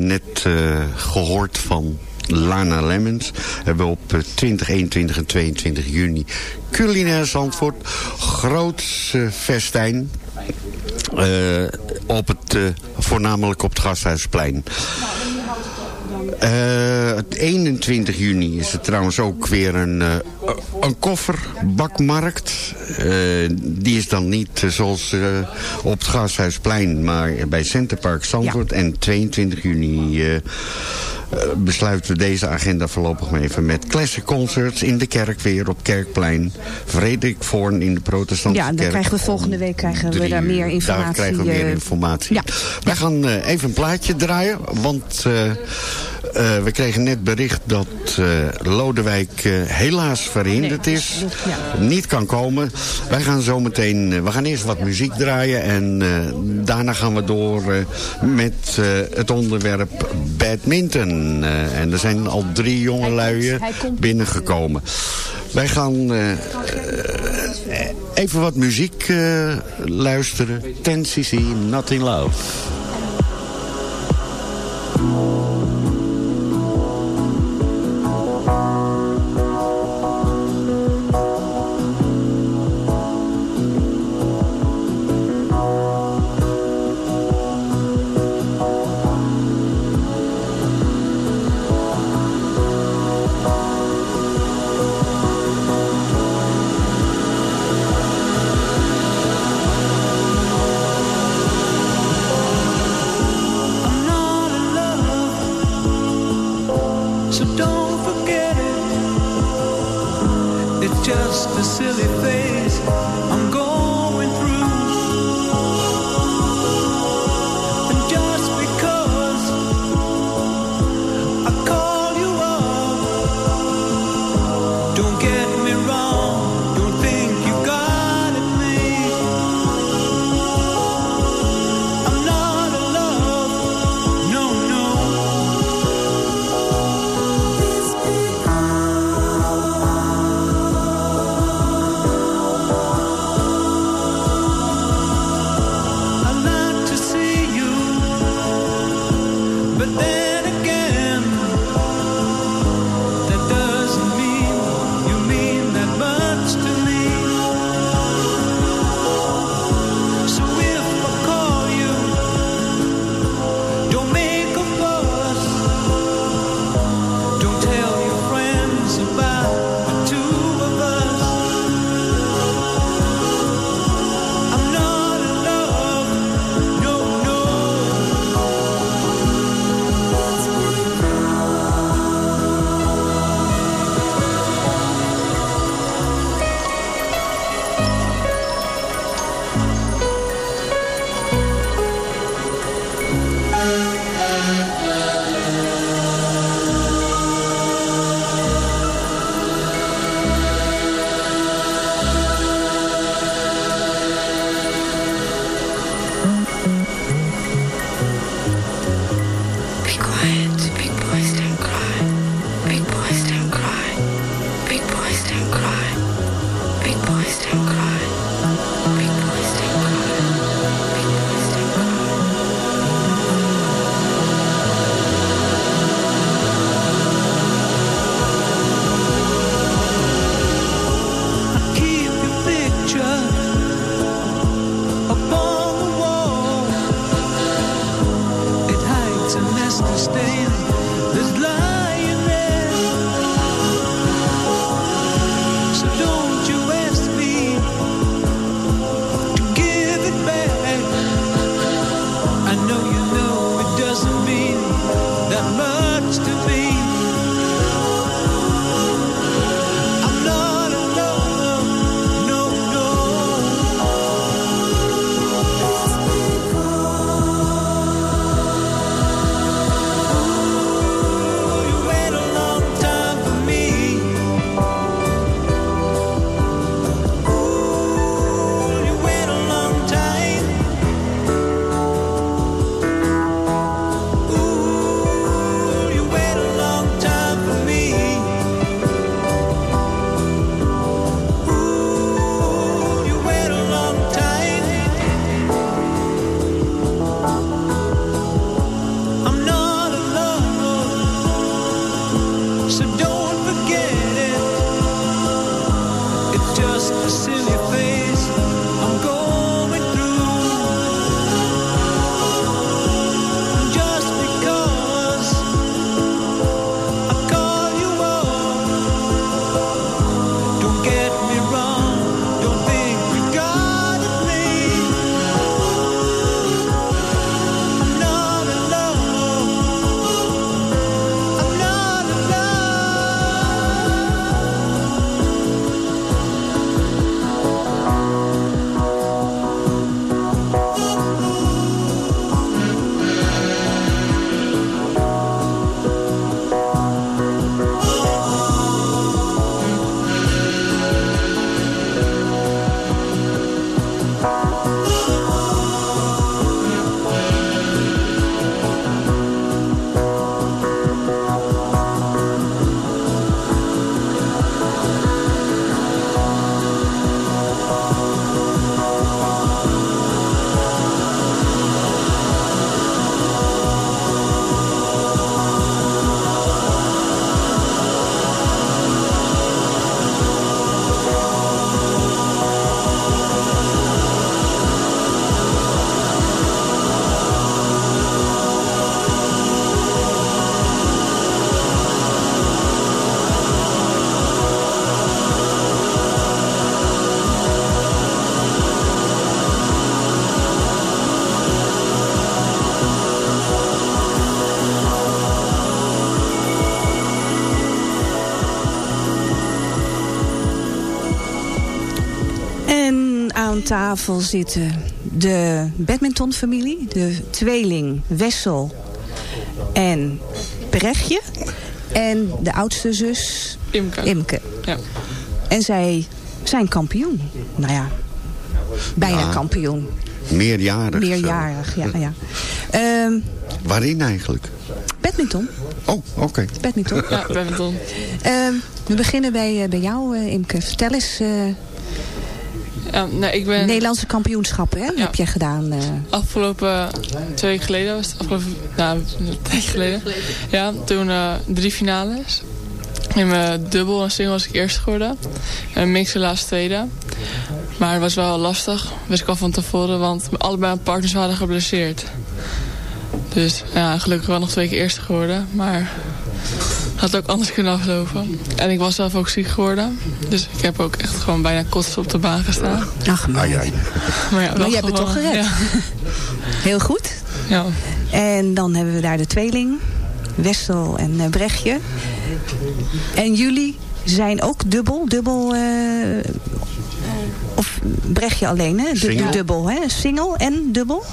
S3: net eh, gehoord van Lana Lemmens... hebben we op eh, 20, 21 en 22 juni culinair Zandvoort. Groots eh, festijn. eh, op het, eh, voornamelijk op het Gasthuisplein. Eh, het 21 juni is er trouwens ook weer een, eh, een kofferbakmarkt. Eh, die is dan niet eh, zoals eh, op het Gasthuisplein, maar bij Centerpark Zandvoort. En 22 juni eh, eh, besluiten we deze agenda voorlopig maar even met classic concerts in de kerk weer op Kerkplein. Frederik Voorn in de protestantse
S4: Ja, dan
S3: kerk.
S4: krijgen we volgende week krijgen we daar meer informatie.
S3: Daar krijgen we meer
S4: eh,
S3: informatie.
S4: Ja.
S3: Wij gaan eh, even een plaatje draaien, want eh, we kregen net bericht dat eh, Lodewijk eh, helaas verhinderd is. Niet kan komen. Wij gaan zo meteen, we gaan eerst wat muziek draaien en daarna gaan we door met het onderwerp badminton. En er zijn al drie jonge luien binnengekomen. Wij gaan even wat muziek luisteren. 10cc, Not in Love.
S4: Tafel zitten de badmintonfamilie, de tweeling Wessel en Brechtje. En de oudste zus
S7: Imke. Ja.
S4: En zij zijn kampioen. Nou ja, bijna
S3: Ja.
S4: kampioen.
S3: Meerjarig.
S4: Meerjarig, ja. ja. [LAUGHS] Ehm,
S3: Waarin eigenlijk?
S4: badminton.
S3: Oh, oké.
S4: Badminton.
S7: Ja, badminton.
S4: Ehm, we beginnen bij, eh, bij jou, eh, Imke. Vertel eens, eh,
S7: Ja, nee, ik ben
S4: Nederlandse kampioenschappen hè, heb jij gedaan. eh.
S7: afgelopen twee weken geleden was het afgelopen nou, een tijdje geleden. Ja, toen eh, drie finales. In mijn dubbel en single was ik eerst geworden. En mix helaas tweede. Maar het was wel lastig, wist ik al van tevoren, want allebei mijn partners waren geblesseerd. Dus ja, gelukkig wel nog twee keer eerste geworden, maar had ook anders kunnen aflopen. En ik was zelf ook ziek geworden, dus ik heb ook echt gewoon bijna kots op de baan gestaan.
S4: Ach, maar,
S3: Ah, ja.
S7: Maar, ja,
S4: maar hebt het toch gered. [LAUGHS] Heel goed.
S7: Ja.
S4: En dan hebben we daar de tweeling, Wessel en eh, Brechtje. En jullie zijn ook dubbel, dubbel... eh, of Brechtje alleen, hè? Du-
S3: Single.
S4: dubbel, hè? Single en dubbel?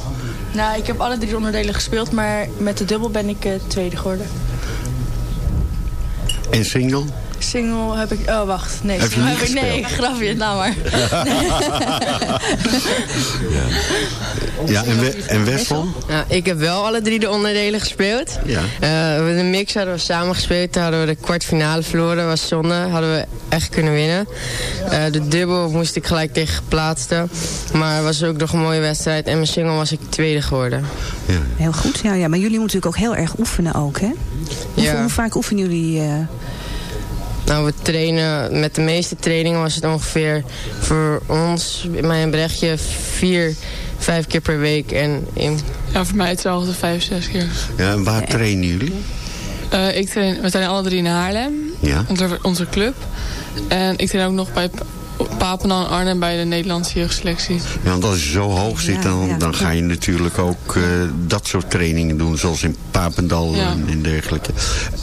S8: Nou, ik heb alle drie de onderdelen gespeeld, maar met de dubbel ben ik eh, tweede geworden.
S3: En single?
S8: Single heb ik... Oh, wacht. Nee,
S3: Heb je
S8: single
S3: niet
S8: heb ik... Nee, grapje het nou maar. [LAUGHS]
S3: Ja, en, we, en Wessel?
S9: Nou, ik heb wel alle drie de onderdelen gespeeld.
S3: Ja.
S9: Eh, de mix hadden we samen gespeeld. Toen hadden we de kwartfinale verloren. was zonde. Hadden we echt kunnen winnen. Eh, de dubbel moest ik gelijk tegen geplaatste. Maar het was ook nog een mooie wedstrijd. En mijn single was ik tweede geworden.
S4: Heel goed, ja, ja. Maar jullie moeten natuurlijk ook heel erg oefenen ook, hè? Hoeveel,
S9: Ja.
S4: Hoe vaak oefenen jullie? eh?
S9: Nou, we trainen, met de meeste trainingen was het ongeveer voor ons, mij en Brechtje, vier, vijf keer per week. En in,
S7: ja, voor mij hetzelfde, vijf, zes keer.
S3: Ja, en waar trainen jullie?
S7: Eh, ik train, we zijn alle drie in Haarlem,
S3: Ja.
S7: onze, onze club. En ik train ook nog bij Pa- Papendal en Arnhem bij de Nederlandse jeugdselectie.
S3: Ja, want als je zo hoog zit, dan,
S7: ja.
S3: dan ga je natuurlijk ook eh, dat soort trainingen doen. Zoals in Papendal
S7: Ja.
S3: en, en dergelijke.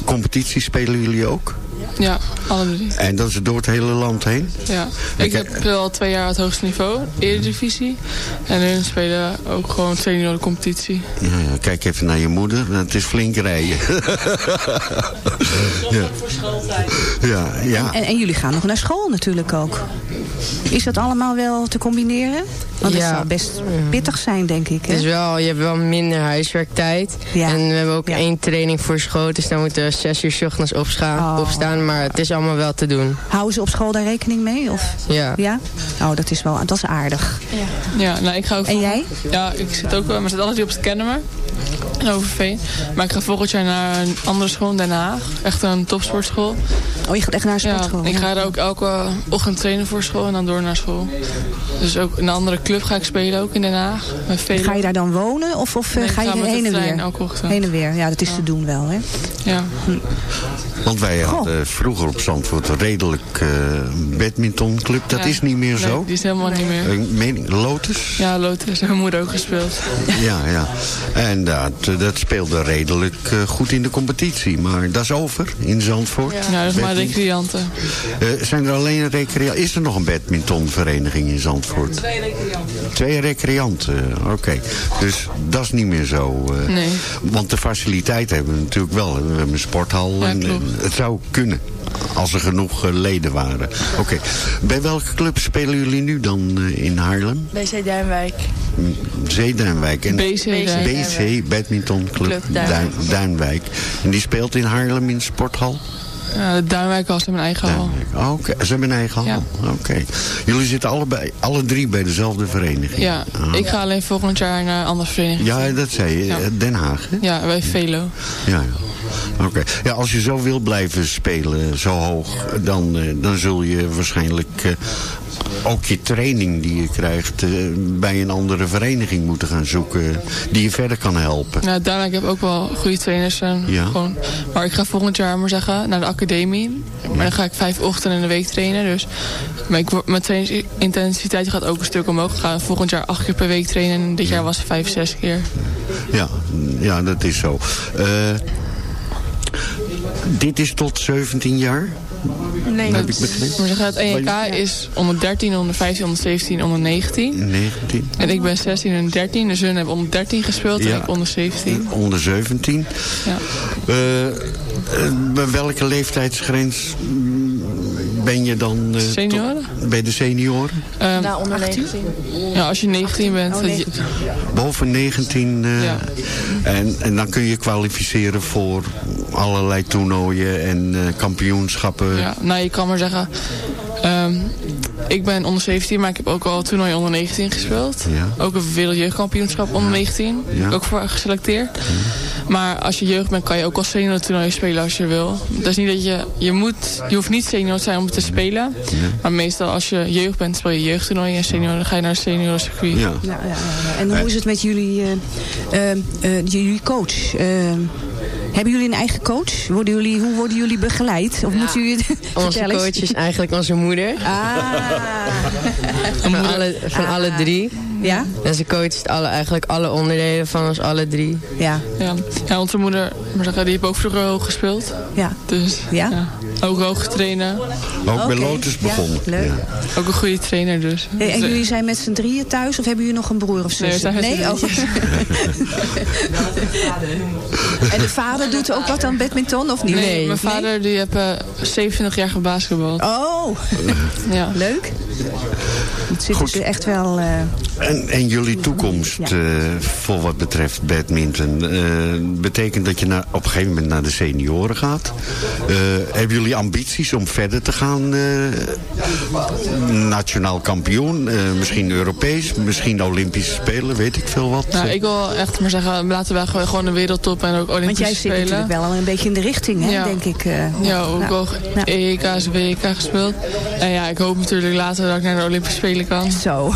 S3: Competitie spelen jullie ook?
S7: Ja, alle drie.
S3: En dat is door het hele land heen?
S7: Ja. Ik heb al twee jaar het hoogste niveau, Eredivisie. En hun spelen ook gewoon twee de competitie.
S3: Ja, ja, kijk even naar je moeder. Het is flink rijden. [LAUGHS] ja. Ja, ja.
S4: En, en jullie gaan nog naar school natuurlijk ook. Is dat allemaal wel te combineren? Want het
S9: Ja.
S4: zal best pittig zijn, denk ik. Hè?
S9: het is wel, je hebt wel minder huiswerktijd. En we hebben ook één training voor school. Dus dan moeten we zes uur 's ochtends opscha- opstaan. Maar het is allemaal wel te doen.
S4: Houden ze op school daar rekening mee? Of?
S9: Ja.
S4: Ja? Oh, dat is wel dat is aardig.
S7: Ja, nou, ik ga ook
S4: En jij?
S7: Ja, ik zit ook wel, maar zit altijd op het Kennemer. In Overveen. Maar ik ga volgend jaar naar een andere school in Den Haag. Echt een topsportschool.
S4: Oh, je gaat echt naar een sportschool?
S7: Ja, ik ga er ook elke ochtend trainen voor school en dan door naar school. Dus ook een andere club ga ik spelen, ook in Den Haag.
S4: Ga je daar dan wonen of, of eh,
S7: Nee,
S4: ga je heen en weer?
S7: elke ochtend.
S4: Heen en weer, ja, dat is te doen wel, hè?
S7: Ja.
S3: Want wij hadden vroeger op Zandvoort een redelijk eh badmintonclub. Dat
S7: Ja.
S3: is niet meer
S7: Nee,
S3: zo.
S7: die is helemaal niet meer.
S3: Meen- Lotus?
S7: Ja, Lotus mijn moeder ook gespeeld. [LAUGHS]
S3: Ja, ja. En dat, dat speelde redelijk eh, goed in de competitie. Maar dat is over in Zandvoort.
S7: Ja, dat is maar recreanten.
S3: Eh, zijn er alleen recreanten? Is er nog een badmintonvereniging in Zandvoort?
S7: Twee recreanten.
S3: Twee recreanten, oké. Dus dat is niet meer zo. eh,
S7: Nee.
S3: Want de faciliteiten hebben we natuurlijk wel. We hebben een sporthal.
S7: Ja,
S3: en,
S7: klopt.
S3: en het zou kunnen. Als er genoeg eh, leden waren. Oké. Bij welke club spelen jullie nu dan eh, in Haarlem?
S8: BC Duinwijk.
S3: Zeeduinwijk. En
S8: BC Duinwijk.
S3: BC Badminton Club
S8: Club Duinwijk.
S3: Duin- Duinwijk. En die speelt in Haarlem in de sporthal?
S7: Ja, de Duinwijk was in mijn eigen hal.
S3: Oh, Oké, ze hebben een eigen hal. Oké. Jullie zitten allebei, alle drie bij dezelfde vereniging?
S7: Ja,
S3: Ah.
S7: ik ga alleen volgend jaar naar een andere vereniging.
S3: Ja, dat zei je.
S7: Ja.
S3: Den Haag, hè?
S7: Ja, bij Velo.
S3: Ja, ja. Oké. Ja, als je zo wil blijven spelen, zo hoog, dan, eh, dan zul je waarschijnlijk eh, ook je training die je krijgt eh, bij een andere vereniging moeten gaan zoeken die je verder kan helpen.
S7: Ja, Duinwijk heb ook wel goede trainers. En
S3: Ja.
S7: gewoon, maar ik ga volgend jaar maar zeggen naar de academie. Maar dan ga ik vijf ochtenden in de week trainen. Dus maar ik, word- mijn trainingsintensiteit gaat ook een stuk omhoog. Ik ga volgend jaar acht keer per week trainen. En dit jaar was het vijf, zes keer.
S3: Ja, ja dat is zo. Eh, dit is tot 17 jaar?
S7: Nee,
S3: Heb ik begrepen?
S7: Maar zeggen, het ENK is onder 13, onder 15, onder 17, onder 19.
S3: 19.
S7: En ik ben 16 en 13, dus hun hebben onder 13 gespeeld en ik onder 17.
S3: Onder 17.
S7: Ja.
S3: Eh, eh, bij welke leeftijdsgrens ben je dan... eh,
S7: Senioren?
S3: tot- bij de senioren?
S7: Ehm,
S8: Na onder 19.
S7: ja, als je 19 bent.
S8: Oh,
S7: dat je-
S8: 19.
S3: Boven 19. eh,
S7: Ja.
S3: en, en dan kun je kwalificeren voor allerlei toernooien en eh, kampioenschappen.
S7: Ja, nou, je kan maar zeggen... ehm, ik ben onder 17, maar ik heb ook al toernooi onder 19 gespeeld.
S3: Ja.
S7: Ook een wereldjeugdkampioenschap onder 19.
S3: Ja.
S7: Ook voor geselecteerd. Maar als je jeugd bent, kan je ook al senior toernooi spelen als je wil. Dat is niet dat je... Je, moet, je hoeft niet senior te zijn om te spelen. Maar meestal als je jeugd bent, speel je jeugdtoernooi. En senior, dan ga je naar het senior circuit.
S3: Ja.
S4: Ja, ja, ja, ja. En hoe is het met jullie, eh, eh, eh, jullie coach? Hebben jullie een eigen coach? Worden jullie, hoe worden jullie begeleid? Of moeten jullie
S9: Onze coach is eigenlijk onze moeder.
S4: Ah. [LAUGHS]
S9: Van, alle, van alle drie.
S4: Ja?
S9: En ze coacht alle, eigenlijk alle onderdelen van ons alle drie.
S4: Ja.
S7: Ja, ja onze moeder, maar zeggen, die heeft ook vroeger hoog gespeeld.
S4: Ja.
S7: Dus
S4: Ja?
S7: Ook hoog trainen.
S3: Ook bij. Lotus
S4: Ja,
S3: begonnen.
S4: leuk.
S7: Ook een goede trainer dus.
S4: Hey, en jullie zijn met z'n drieën thuis of hebben jullie nog een broer of
S7: Nee,
S4: zus?
S7: met z'n
S4: Oh. [LAUGHS] en de vader doet ook wat aan badminton of niet?
S7: Nee, mijn vader die heeft eh 27 jaar gebasketbald.
S4: Oh, [LAUGHS]
S7: Ja.
S4: leuk. Het zit
S3: Goed.
S4: dus echt wel... eh,
S3: En, en jullie toekomst eh, voor wat betreft badminton. eh, betekent dat je naar, op een gegeven moment naar de senioren gaat. Eh, hebben jullie ambities om verder te gaan? eh, nationaal kampioen, eh, misschien Europees, misschien Olympische Spelen, weet ik veel wat.
S7: Nou, ik wil echt maar zeggen, laten wij gewoon gewoon de wereldtop en ook
S4: want
S7: Olympische
S4: jij zit
S7: Spelen.
S4: natuurlijk wel al een beetje in de richting, hè,
S7: Ja.
S4: denk ik. eh.
S7: Ja, ook
S4: Nou,
S7: al
S4: nou.
S7: EK's, WK gespeeld. En ja, ik hoop natuurlijk later dat ik naar de Olympische Spelen kan.
S4: Zo. [LAUGHS]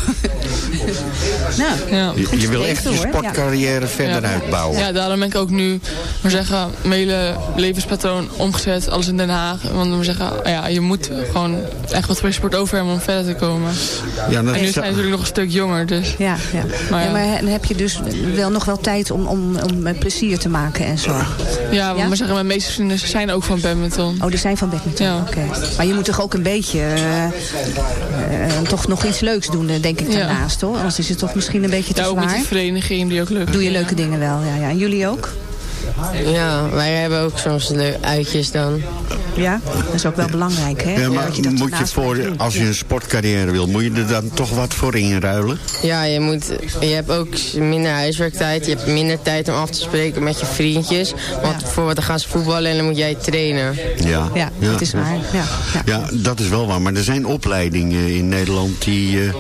S4: nou,
S7: Ja.
S3: Je, je wil echt je
S4: ja.
S3: sportcarrière verder
S7: Ja.
S3: uitbouwen.
S7: Ja, daarom ben ik ook nu, maar zeggen, mijn hele levenspatroon omgezet, alles in Den Haag. Want we zeggen, ja, je moet gewoon echt wat voor je sport over hebben om verder te komen.
S3: Ja, dat
S7: En nu
S3: is-
S7: zijn we natuurlijk nog een stuk jonger, dus.
S4: ja, ja.
S7: Maar
S4: ja,
S7: ja.
S4: maar dan heb je dus wel nog wel tijd om, om, om plezier te maken en zo.
S7: Ja, want
S4: Ja?
S7: we zeggen, mijn meeste vrienden zijn ook van badminton.
S4: Oh, die zijn van badminton,
S7: Ja.
S4: oké. Maar je moet toch ook een beetje eh, eh, toch nog iets leuks doen, eh, denk ik,
S7: Ja.
S4: daarnaast, hoor. Anders is het toch misschien een beetje te
S7: Ja, ook met die vereniging die ook leuk
S4: Doe je leuke dingen wel, ja, ja. En jullie ook?
S9: Ja, wij hebben ook soms uitjes dan.
S4: Ja, dat is ook wel belangrijk, hè?
S3: Ja, maar
S4: dat je dat
S3: moet je voor, als je een sportcarrière wil, moet je er dan toch wat voor inruilen?
S9: Ja, je, moet, je hebt ook minder huiswerktijd. Je hebt minder tijd om af te spreken met je vriendjes. Want bijvoorbeeld dan gaan ze voetballen en dan moet jij trainen.
S3: Ja,
S4: Ja, dat is waar. Ja, ja.
S3: Ja, dat is wel waar. Maar er zijn opleidingen in Nederland die... eh,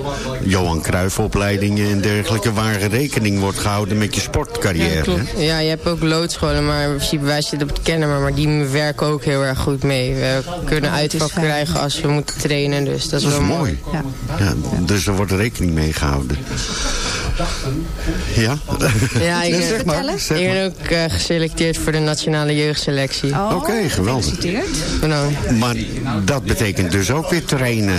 S3: Johan Cruijff opleidingen en dergelijke... waar rekening wordt gehouden met je sportcarrière.
S7: Ja, klopt.
S9: Ja, je hebt ook maar in principe wij zitten op het kennen, maar, maar die werken ook heel erg goed mee. We kunnen uitval krijgen als we moeten trainen, dus dat is,
S3: Dat is
S9: wel
S3: mooi.
S4: Ja.
S3: Ja, dus er wordt rekening mee gehouden. Ja?
S9: Ja, ik,
S3: Ja,
S9: ben-
S3: zeg maar, zeg
S9: ik
S3: maar.
S9: ben ook eh, geselecteerd voor de nationale jeugdselectie.
S4: Oh,
S3: Oké, geweldig.
S9: Bedankt.
S3: Maar dat betekent dus ook weer trainen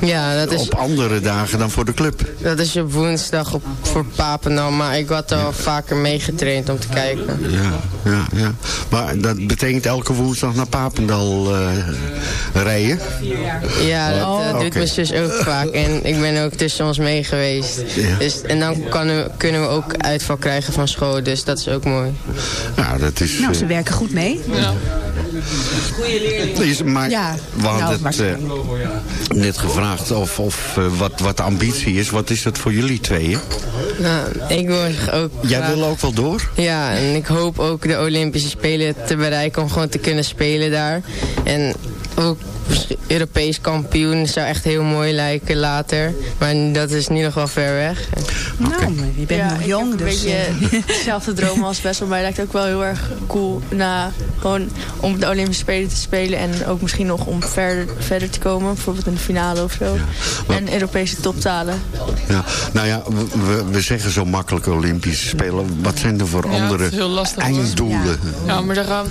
S9: Ja, dat is,
S3: op andere dagen dan voor de club.
S9: dat is op woensdag op, voor Papendal, maar ik had al vaker meegetraind om te kijken.
S3: Ja, ja, ja. Maar dat betekent elke woensdag naar Papendal eh, rijden?
S9: Ja, dat eh, doet
S3: oké.
S9: mijn zus ook vaak en ik ben ook tussen ons mee geweest.
S3: Ja.
S9: Dus, en dan kan, we- kunnen we ook uitval krijgen van school, dus dat is ook mooi.
S3: Nou, dat is...
S4: Nou, ze
S3: eh,
S4: werken goed mee.
S7: Ja.
S3: is- maar
S4: Ja,
S3: we hadden
S4: nou,
S3: het eh, net gevraagd of, of eh, wat, wat de ambitie is. Wat is dat voor jullie tweeën?
S9: Nou, ik wil ook
S3: Jij
S9: graag-
S3: wil ook wel door?
S9: Ja, en ik hoop ook de Olympische Spelen te bereiken om gewoon te kunnen spelen daar. En ook Europees kampioen zou echt heel mooi lijken later. Maar dat is nu nog wel ver weg.
S4: Nou, je bent
S8: ja,
S4: nog
S8: ik
S4: jong,
S8: heb een
S4: dus...
S8: beetje
S4: eh, [LAUGHS] [LAUGHS]
S8: dezelfde droom als Bessel. Maar het lijkt ook wel heel erg cool na, gewoon om de Olympische Spelen te spelen. En ook misschien nog om verder, verder te komen. Bijvoorbeeld in de finale of zo.
S3: maar-
S8: En Europese top te halen.
S3: Ja, nou ja, we- we, zeggen zo makkelijk Olympische Spelen. Wat zijn er voor
S7: Ja,
S3: andere einddoelen?
S7: Ja, maar zeggen,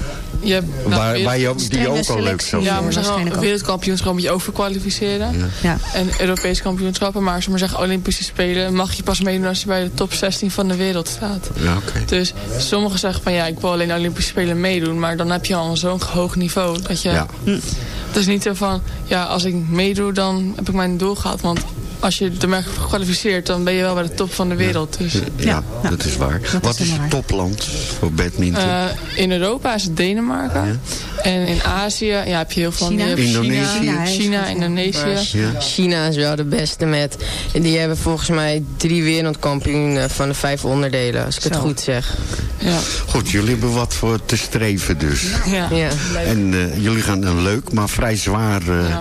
S7: je hebt... nou,
S3: Waar,
S7: wereld-
S3: waar je, ook- die ook al leuk zou
S7: Ja, maar zeggen,
S4: waarschijnlijk ook.
S7: wereldkampioenschap moet je ook voor kwalificeren.
S4: Ja.
S7: En Europese kampioenschappen. Maar zullen we zeggen, Olympische Spelen mag je pas meedoen als je bij de top 16 van de wereld staat.
S3: Ja, oké.
S7: Dus sommigen zeggen van ja, ik wil alleen Olympische Spelen meedoen. Maar dan heb je al zo'n hoog niveau dat je
S3: Ja.
S7: het is niet zo van, ja, als ik meedoe, dan heb ik mijn doel gehad. Want als je ermee gekwalificeerd, dan ben je wel bij de top van de wereld. Dus,
S3: Ja, dat is waar. Wat is het topland voor badminton?
S7: Eh, in Europa is het Denemarken. En in Azië ja, heb je heel veel...
S9: China? Indonesië?
S7: China, China, Indonesië.
S9: China is wel de beste met. Die hebben volgens mij drie wereldkampioenen van de vijf onderdelen, als ik het goed zeg.
S7: Ja.
S3: Goed, jullie hebben wat voor te streven dus.
S7: Ja.
S9: Ja.
S3: En eh, jullie gaan een leuk, maar vrij zwaar eh,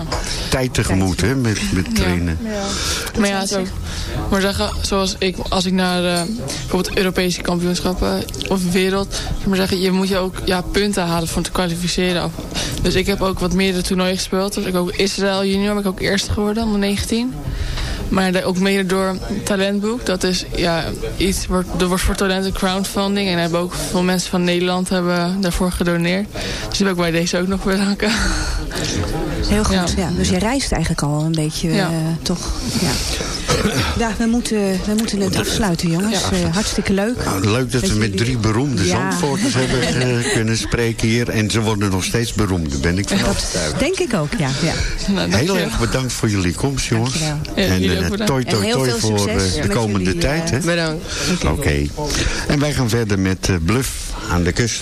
S3: tijd tegemoet hè, met, met trainen.
S7: Maar ja, maar zeggen, zoals ik, als ik naar eh, bijvoorbeeld Europese kampioenschappen of wereld, maar zeggen, je moet je ook ja, punten halen om te kwalificeren. Dus ik heb ook wat meerdere toernooien gespeeld. Dus ik ook Israël junior, ben ik ook eerste geworden, onder 19. Maar ook mede door talentboek. Dat is ja, iets, wordt, er wordt voor talenten crowdfunding. En hebben ook veel mensen van Nederland hebben daarvoor gedoneerd. Dus die wil ik bij deze ook nog bedanken.
S4: Heel goed, ja. Dus je reist eigenlijk al een beetje,
S7: Ja.
S4: eh, toch? Ja. ja, we moeten, we moeten het afsluiten, jongens.
S3: Ja.
S4: Eh, hartstikke leuk.
S3: Nou, leuk dat we met drie beroemde
S4: Ja.
S3: Zandvoorters hebben eh, [LAUGHS] kunnen spreken hier. En ze worden nog steeds beroemder, ben ik van overtuigd.
S4: Denk ik ook, ja. ja.
S3: Heel erg bedankt voor jullie komst, jongens. En eh,
S7: bedankt.
S3: toi, toi, toi
S4: veel
S3: voor
S4: succes
S3: de komende
S4: jullie,
S3: tijd. hè?
S9: Bedankt.
S3: Oké. En wij gaan verder met Bluff aan de kust.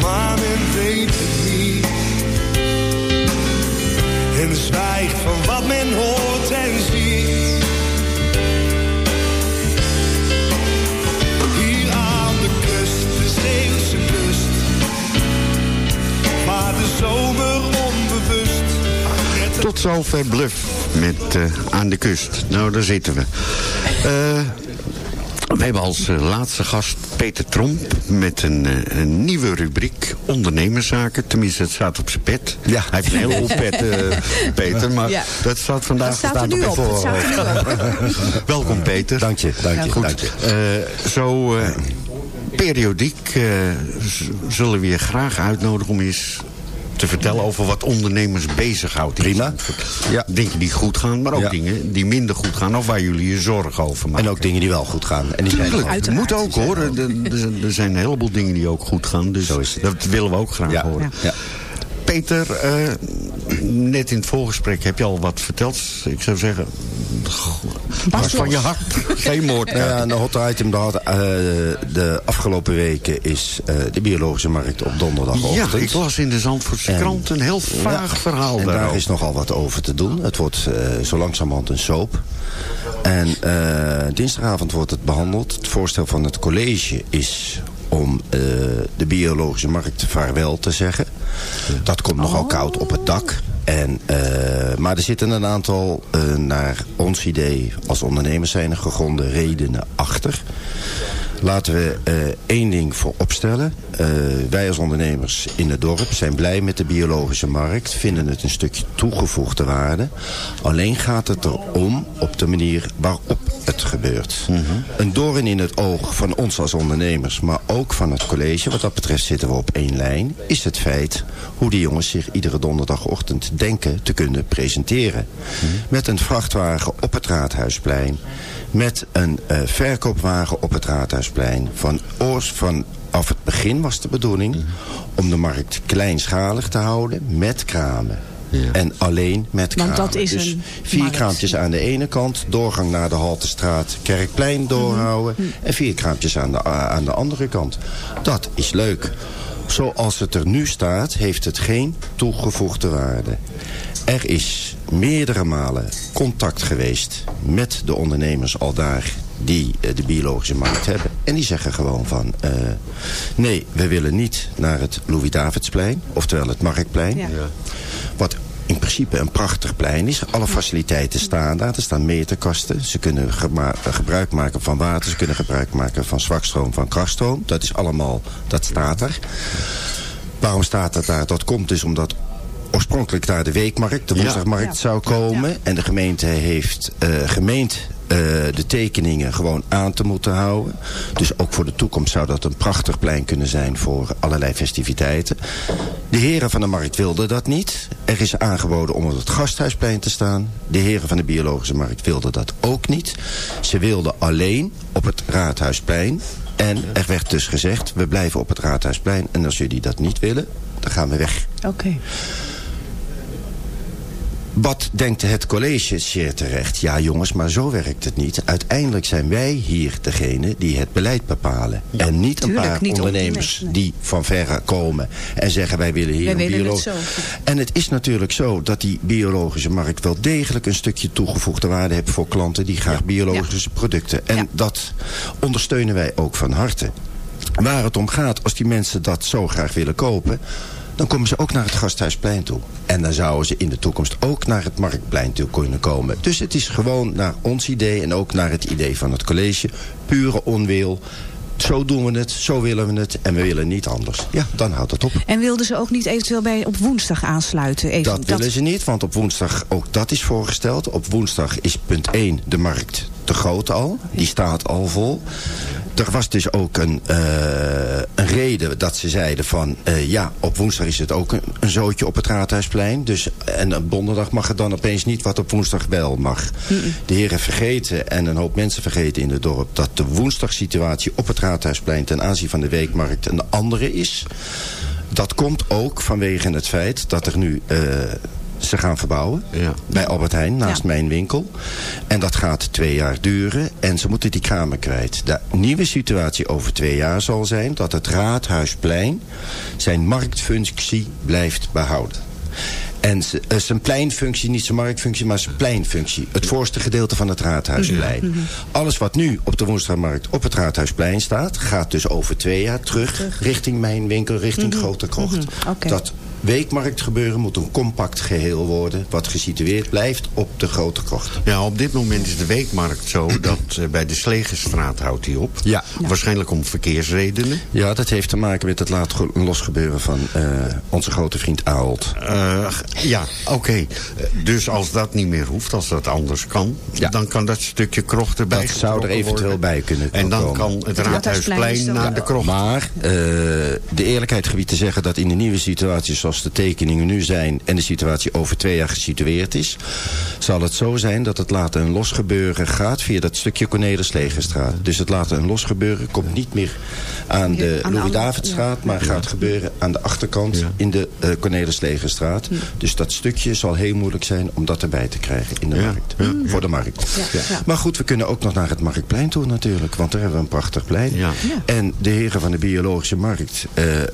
S10: Maar men weet het niet. En zwijgt van wat men hoort en ziet. Hier aan de kust, de Zeeuwse kust. Waar de zomer onbewust
S3: Tot zover Bluff met eh, Aan de Kust. Nou, daar zitten we. Eh, we hebben als eh, laatste gast Peter Tromp met een, eh, een nieuwe rubriek. Ondernemerszaken. Tenminste, het staat op zijn pet. Ja. Hij heeft een heleboel pet, eh, [LAUGHS] Peter. Maar
S4: Ja.
S3: dat staat vandaag
S4: Dat staat er op, staat er nu [LAUGHS]
S3: Welkom Peter.
S11: Dank je, dank je,
S3: Goed.
S11: dank je.
S3: Eh, zo eh, periodiek zullen we je graag uitnodigen om eens te vertellen over wat ondernemers bezighoudt. Prima. Ja. Dingen die goed gaan, maar ook
S11: Ja.
S3: dingen die minder goed gaan... of waar jullie je zorgen over maken.
S11: En ook dingen die wel goed gaan. En die zijn er
S3: Tuurlijk,
S11: ook.
S3: het moet ook hoor. Er, zijn een heleboel dingen die ook goed gaan. Dus dat willen we ook graag horen.
S11: Ja.
S3: Peter, eh, net in het voorgesprek heb je al wat verteld. Ik zou zeggen, hart van je hart. [LAUGHS] Geen moord.
S11: Nou ja, een hot item dat, eh, de afgelopen weken is eh, de biologische markt op donderdagochtend.
S3: Ja, ik las in de Zandvoortse
S11: En-
S3: krant een heel vaag
S11: Ja,
S3: verhaal
S11: En daar is nogal wat over te doen. Het wordt eh, zo langzamerhand een soap. En eh, dinsdagavond wordt het behandeld. Het voorstel van het college is om eh, de biologische markt vaarwel te zeggen. Dat komt nogal koud op het dak. En, eh, maar er zitten een aantal, eh, naar ons idee als ondernemers zijn er gegronde redenen achter. Laten we eh, één ding voor opstellen. Eh, wij als ondernemers in het dorp zijn blij met de biologische markt. Vinden het een stukje toegevoegde waarde. Alleen gaat het erom op de manier waarop het gebeurt. Een doorn in het oog van ons als ondernemers. Maar ook van het college. Wat dat betreft zitten we op één lijn. Is het feit hoe die jongens zich iedere donderdagochtend denken te kunnen presenteren. Met een vrachtwagen op het Raadhuisplein met een eh, verkoopwagen op het Raadhuisplein. Van oors vanaf het begin was de bedoeling om de markt kleinschalig te houden met kramen. En alleen met
S4: Want
S11: kramen.
S4: dat is
S11: dus vier
S4: markt.
S11: kraampjes aan de ene kant, doorgang naar de Haltestraat, Kerkplein doorhouden. En vier kraampjes aan de, aan de andere kant. Dat is leuk. Zoals het er nu staat, heeft het geen toegevoegde waarde. Er is meerdere malen contact geweest met de ondernemers al daar die eh, de biologische markt hebben. En die zeggen gewoon van... eh, nee, we willen niet naar het Louis-Davidsplein, oftewel het Marktplein.
S4: Ja.
S11: Wat in principe een prachtig plein is. Alle faciliteiten staan daar. Er staan meterkasten. Ze kunnen eh, gebruik maken van water. Ze kunnen gebruik maken van zwakstroom, van krachtstroom. Dat is allemaal, dat staat er. Waarom staat dat daar? Dat komt dus omdat oorspronkelijk daar de weekmarkt, de woensdagmarkt
S3: Ja.
S11: zou komen. En de gemeente heeft eh, gemeend eh, de tekeningen gewoon aan te moeten houden. Dus ook voor de toekomst zou dat een prachtig plein kunnen zijn voor allerlei festiviteiten. De heren van de markt wilden dat niet. Er is aangeboden om op het gasthuisplein te staan. De heren van de biologische markt wilden dat ook niet. Ze wilden alleen op het raadhuisplein. En er werd dus gezegd, we blijven op het raadhuisplein. En als jullie dat niet willen, dan gaan we weg.
S4: Oké.
S11: Wat denkt het college zeer terecht? Ja jongens, maar zo werkt het niet. Uiteindelijk zijn wij hier degene die het beleid bepalen. en niet een paar
S4: niet
S11: ondernemers
S4: op- nee, nee.
S11: die van verre komen en zeggen wij willen hier
S4: Wij
S11: een bioloog. En het is natuurlijk zo dat die biologische markt wel degelijk een stukje toegevoegde waarde heeft voor klanten die graag biologische producten. En dat ondersteunen wij ook van harte. Waar het om gaat, als die mensen dat zo graag willen kopen dan komen ze ook naar het Gasthuisplein toe. En dan zouden ze in de toekomst ook naar het Marktplein toe kunnen komen. Dus het is gewoon naar ons idee en ook naar het idee van het college. Pure onwil. Zo doen we het, zo willen we het en we willen niet anders. Ja, dan houdt het op.
S4: En wilden ze ook niet eventueel bij op woensdag aansluiten? Even,
S11: Dat willen ze niet, want op woensdag, ook dat is voorgesteld. Op woensdag is punt 1 de markt te groot al. Die staat al vol. Er was dus ook een, eh, een reden dat ze zeiden van... eh, ja, op woensdag is het ook een, een zootje op het Raadhuisplein. Dus, en op donderdag mag het dan opeens niet wat op woensdag wel mag. De heren vergeten en een hoop mensen vergeten in het dorp... dat de woensdagsituatie op het Raadhuisplein ten aanzien van de weekmarkt een andere is. Dat komt ook vanwege het feit dat er nu... eh, ze gaan verbouwen bij Albert Heijn naast mijn winkel. En dat gaat twee jaar duren en ze moeten die kramen kwijt. De nieuwe situatie over twee jaar zal zijn dat het Raadhuisplein zijn marktfunctie blijft behouden. En ze- eh, zijn pleinfunctie, niet zijn marktfunctie, maar zijn pleinfunctie. Het voorste gedeelte van het Raadhuisplein.
S4: Mhm.
S11: Alles wat nu op de woensdagmarkt op het Raadhuisplein staat... gaat dus over twee jaar terug, richting mijn winkel, richting Grote Krocht.
S4: Mhm. Oké.
S11: Dat weekmarktgebeuren moet een compact geheel worden... wat gesitueerd blijft op de Grote Krocht.
S3: Ja, op dit moment is de weekmarkt zo [CLEARS THROAT] dat eh, bij de Slegenstraat houdt hij op.
S11: Ja.
S3: Waarschijnlijk om verkeersredenen.
S11: Ja, dat heeft te maken met het laat ge- losgebeuren van eh, onze grote vriend Aalt.
S3: Eh, ja, oké. Dus als dat niet meer hoeft, als dat anders kan... dan kan dat stukje krocht erbij
S11: Dat zou er eventueel
S3: worden.
S11: bij kunnen
S3: En dan
S11: komen.
S3: kan het Raadhuisplein naar de krocht.
S11: Maar eh, de eerlijkheid gebied te zeggen dat in de nieuwe situatie zoals de tekeningen nu zijn... en de situatie over twee jaar gesitueerd is... zal het zo zijn dat het laten een losgebeuren gaat via dat stukje Cornelis Legerstraat. Dus het laten een losgebeuren komt niet meer aan de Louis-Davidstraat... maar gaat gebeuren aan de achterkant in de eh Cornelis Legerstraat. Dus dat stukje zal heel moeilijk zijn om dat erbij te krijgen in de markt. Voor de markt. Maar goed, we kunnen ook nog naar het Marktplein toe natuurlijk. Want daar hebben we een prachtig plein. En de heren van de biologische markt eh, eh,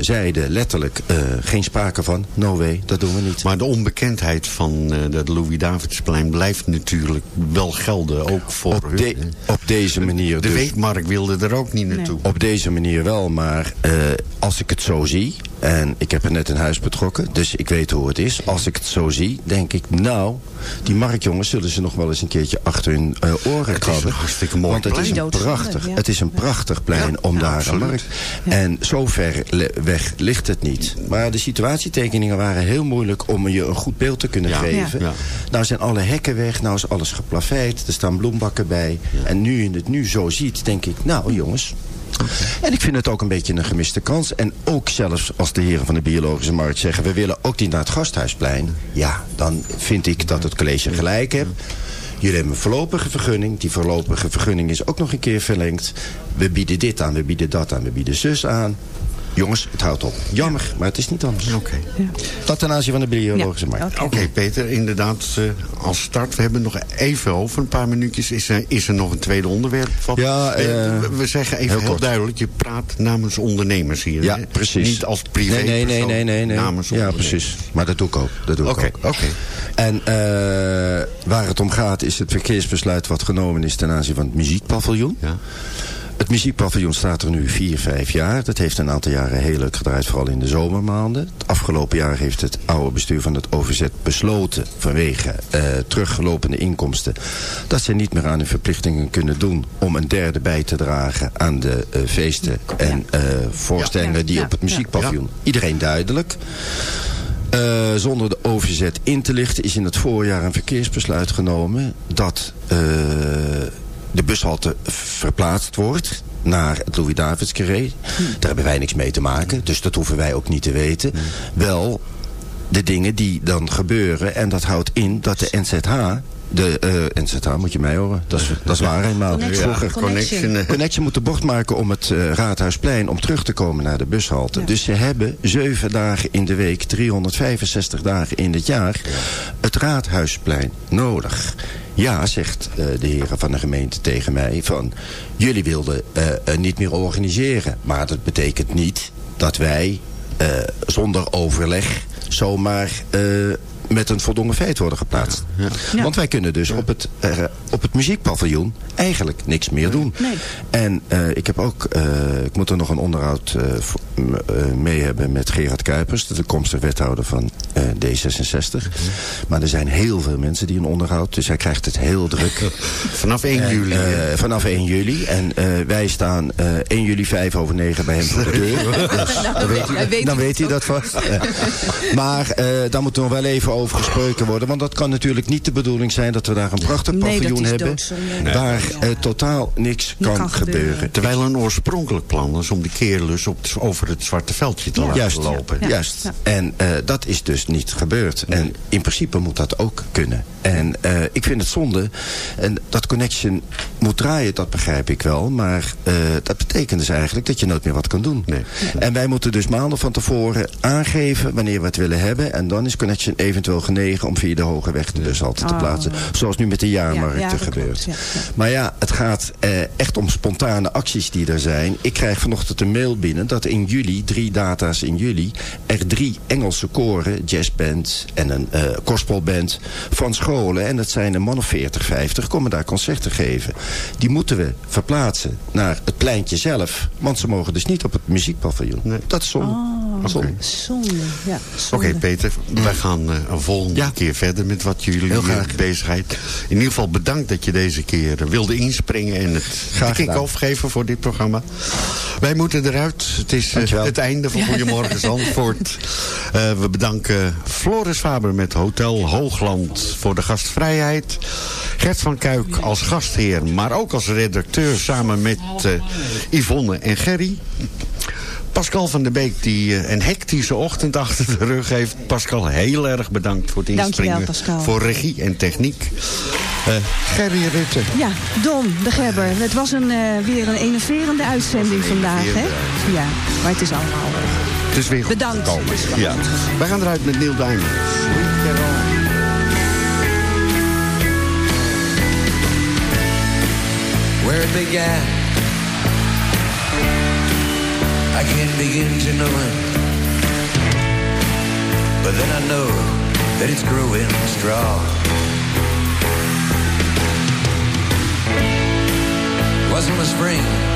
S11: zeiden letterlijk... eh, geen sprake van. No way, dat doen we niet.
S3: Maar de onbekendheid van uh, dat Louis-Davidsplein blijft natuurlijk wel gelden. Ook voor
S11: op, de, op deze manier.
S3: De
S11: dus,
S3: weekmarkt wilde er ook niet naartoe.
S11: Op deze manier wel, maar uh, als ik het zo zie... en ik heb er net een huis betrokken, dus ik weet hoe het is. Als ik het zo zie, denk ik, nou... die marktjongens zullen ze nog wel eens een keertje achter hun uh, oren
S3: het
S11: krabben.
S3: is een hartstikke mooi
S11: Want het is een prachtig, het is een prachtig plein ja, om ja, daar een markt... En zo ver weg ligt het niet. Maar de situatietekeningen waren heel moeilijk om je een goed beeld te kunnen geven. Nou zijn alle hekken weg, nou is alles geplaveid, er staan bloembakken bij. En nu je het nu zo ziet, denk ik, nou jongens... En ik vind het ook een beetje een gemiste kans. En ook zelfs als de heren van de biologische markt zeggen... we willen ook niet naar het gasthuisplein. Ja, dan vind ik dat het college gelijk heeft. Jullie hebben een voorlopige vergunning. Die voorlopige vergunning is ook nog een keer verlengd. We bieden dit aan, we bieden dat aan, we bieden zus aan. Jongens, het houdt op. Jammer, maar het is niet anders.
S3: Oké. Okay.
S11: Ja. Dat ten aanzien van de biologische markt.
S3: Oké, okay. okay, Peter, inderdaad, uh, als start. We hebben nog even over een paar minuutjes. Is er, is er nog een tweede onderwerp? Van?
S11: Ja, uh,
S3: we, we, zeggen even heel, heel duidelijk. Je praat namens ondernemers hier.
S11: Ja,
S3: hè?
S11: precies.
S3: Niet als privé
S11: nee, nee, nee, nee, nee, nee.
S3: Namens
S11: Ja, precies. Maar dat doe ik ook. Dat doe
S3: okay,
S11: ik ook.
S3: Oké.
S11: En uh, waar het om gaat is het verkeersbesluit wat genomen is ten aanzien van het muziekpaviljoen.
S3: Ja.
S11: Het muziekpaviljoen staat er nu 4, 5 jaar. Dat heeft een aantal jaren heel leuk gedraaid, vooral in de zomermaanden. Het afgelopen jaar heeft het oude bestuur van het OVZ besloten... vanwege teruggelopende inkomsten... dat ze niet meer aan hun verplichtingen kunnen doen... om een derde bij te dragen aan de uh, feesten en uh, voorstellingen... Die op het muziekpaviljoen. Iedereen duidelijk. Uh, zonder de OVZ in te lichten is in het voorjaar een verkeersbesluit genomen... dat uh, de bushalte verplaatst wordt naar het Louis-Davids carré. Hm. Daar hebben wij niks mee te maken, dus dat hoeven wij ook niet te weten. Hm. Wel de dingen die dan gebeuren en dat houdt in dat de NZH de uh, NZH, moet je mij horen. Dat is, dat is waar [LAUGHS] eenmaal.
S3: Connection.
S11: Vroeger,
S3: Connection.
S11: Connection. Connection moet de bocht maken om het uh, Raadhuisplein... om terug te komen naar de bushalte. Ja. Dus ze hebben zeven dagen in de week... 365 dagen in het jaar... het Raadhuisplein nodig. Ja, zegt uh, de heren van de gemeente tegen mij... van jullie wilden niet meer organiseren. Maar dat betekent niet dat wij zonder overleg... zomaar met een voldongen feit worden geplaatst. Ja. Want wij kunnen dus op het, uh, op het muziekpaviljoen eigenlijk niks meer doen.
S4: Nee.
S11: En uh, ik heb ook, uh, ik moet er nog een onderhoud mee hebben met Gerard Kuipers, de toekomstige wethouder van D66. Mm. Maar er zijn heel veel mensen die een onderhoud, dus hij krijgt het heel druk. [LAUGHS]
S3: vanaf 1
S11: en,
S3: juli.
S11: vanaf 1 juli. En wij staan 1 juli 5 over 9 bij hem voor de deur. dus [LAUGHS]
S4: nou,
S11: dan weet, dan weet hij dat vast. maar daar moeten we nog wel even over gesproken worden. Want dat kan natuurlijk niet de bedoeling zijn dat we daar een prachtig
S4: nee,
S11: paviljoen hebben.
S4: Nee.
S11: Waar uh, totaal niks kan,
S4: kan gebeuren.
S11: gebeuren.
S3: Terwijl een oorspronkelijk plan was om de keerlus op over het zwarte veldje te
S11: ja.
S3: laten
S11: juist,
S3: lopen.
S11: Ja. Juist. Ja. En uh, dat is dus niet gebeurd. Nee. En in principe moet dat ook kunnen. En uh, ik vind het zonde. En dat connection moet draaien, dat begrijp ik wel. Maar dat betekent dus eigenlijk dat je nooit meer wat kan doen.
S3: Nee.
S11: En wij moeten dus maanden van tevoren aangeven wanneer we het willen hebben. En dan is connection eventueel genegen om via de hoge weg de bushalte te
S4: Oh.
S11: plaatsen. Zoals nu met de jaarmarkten
S4: Ja,
S11: gebeurt.
S4: klopt, ja, ja.
S11: Maar ja, het gaat eh, echt om spontane acties die er zijn. Ik krijg vanochtend een mail binnen dat in juli, drie data's in juli... er drie Engelse koren, jazzband en een uh, gospelband van scholen... en dat zijn een man of 40, 50, komen daar concerten geven. Die moeten we verplaatsen naar het pleintje zelf. Want ze mogen dus niet op het muziekpaviljoen.
S3: Nee.
S11: Dat is zonde.
S4: Oh,
S11: zonde.
S4: zonde. Ja,
S3: Oké, okay, Peter, wij gaan uh, een volgende
S11: Ja.
S3: keer verder met wat jullie
S11: graag.
S3: bezigheid. In ieder geval bedankt dat je deze keer uh, wilde inspringen en het kick-off geven voor dit programma. Wij moeten eruit. Het is uh, het einde van Goedemorgen [LAUGHS] Zandvoort. Uh, we bedanken Floris Faber met Hotel Hoogland voor de gastvrijheid. Gert van Kuik als gastheer, maar ook als redacteur samen met uh, Yvonne en Gerry. Pascal van der Beek die uh, een hectische ochtend achter de rug heeft. Pascal, heel erg bedankt voor het
S4: Dankjewel,
S3: inspringen.
S4: Pascal.
S3: Voor regie en techniek. Uh, Gerry Rutte.
S4: Ja, Don, de Gebber. Het was een, uh, weer een enerverende uitzending vandaag, hè? Ja, maar het is allemaal...
S3: Het is weer goed
S4: Bedankt.
S3: gekomen. Ja. Wij gaan eruit met Neil Diamond.
S12: Where it began. I can't begin to know it.
S13: but then I know that it's growing strong. Wasn't the spring.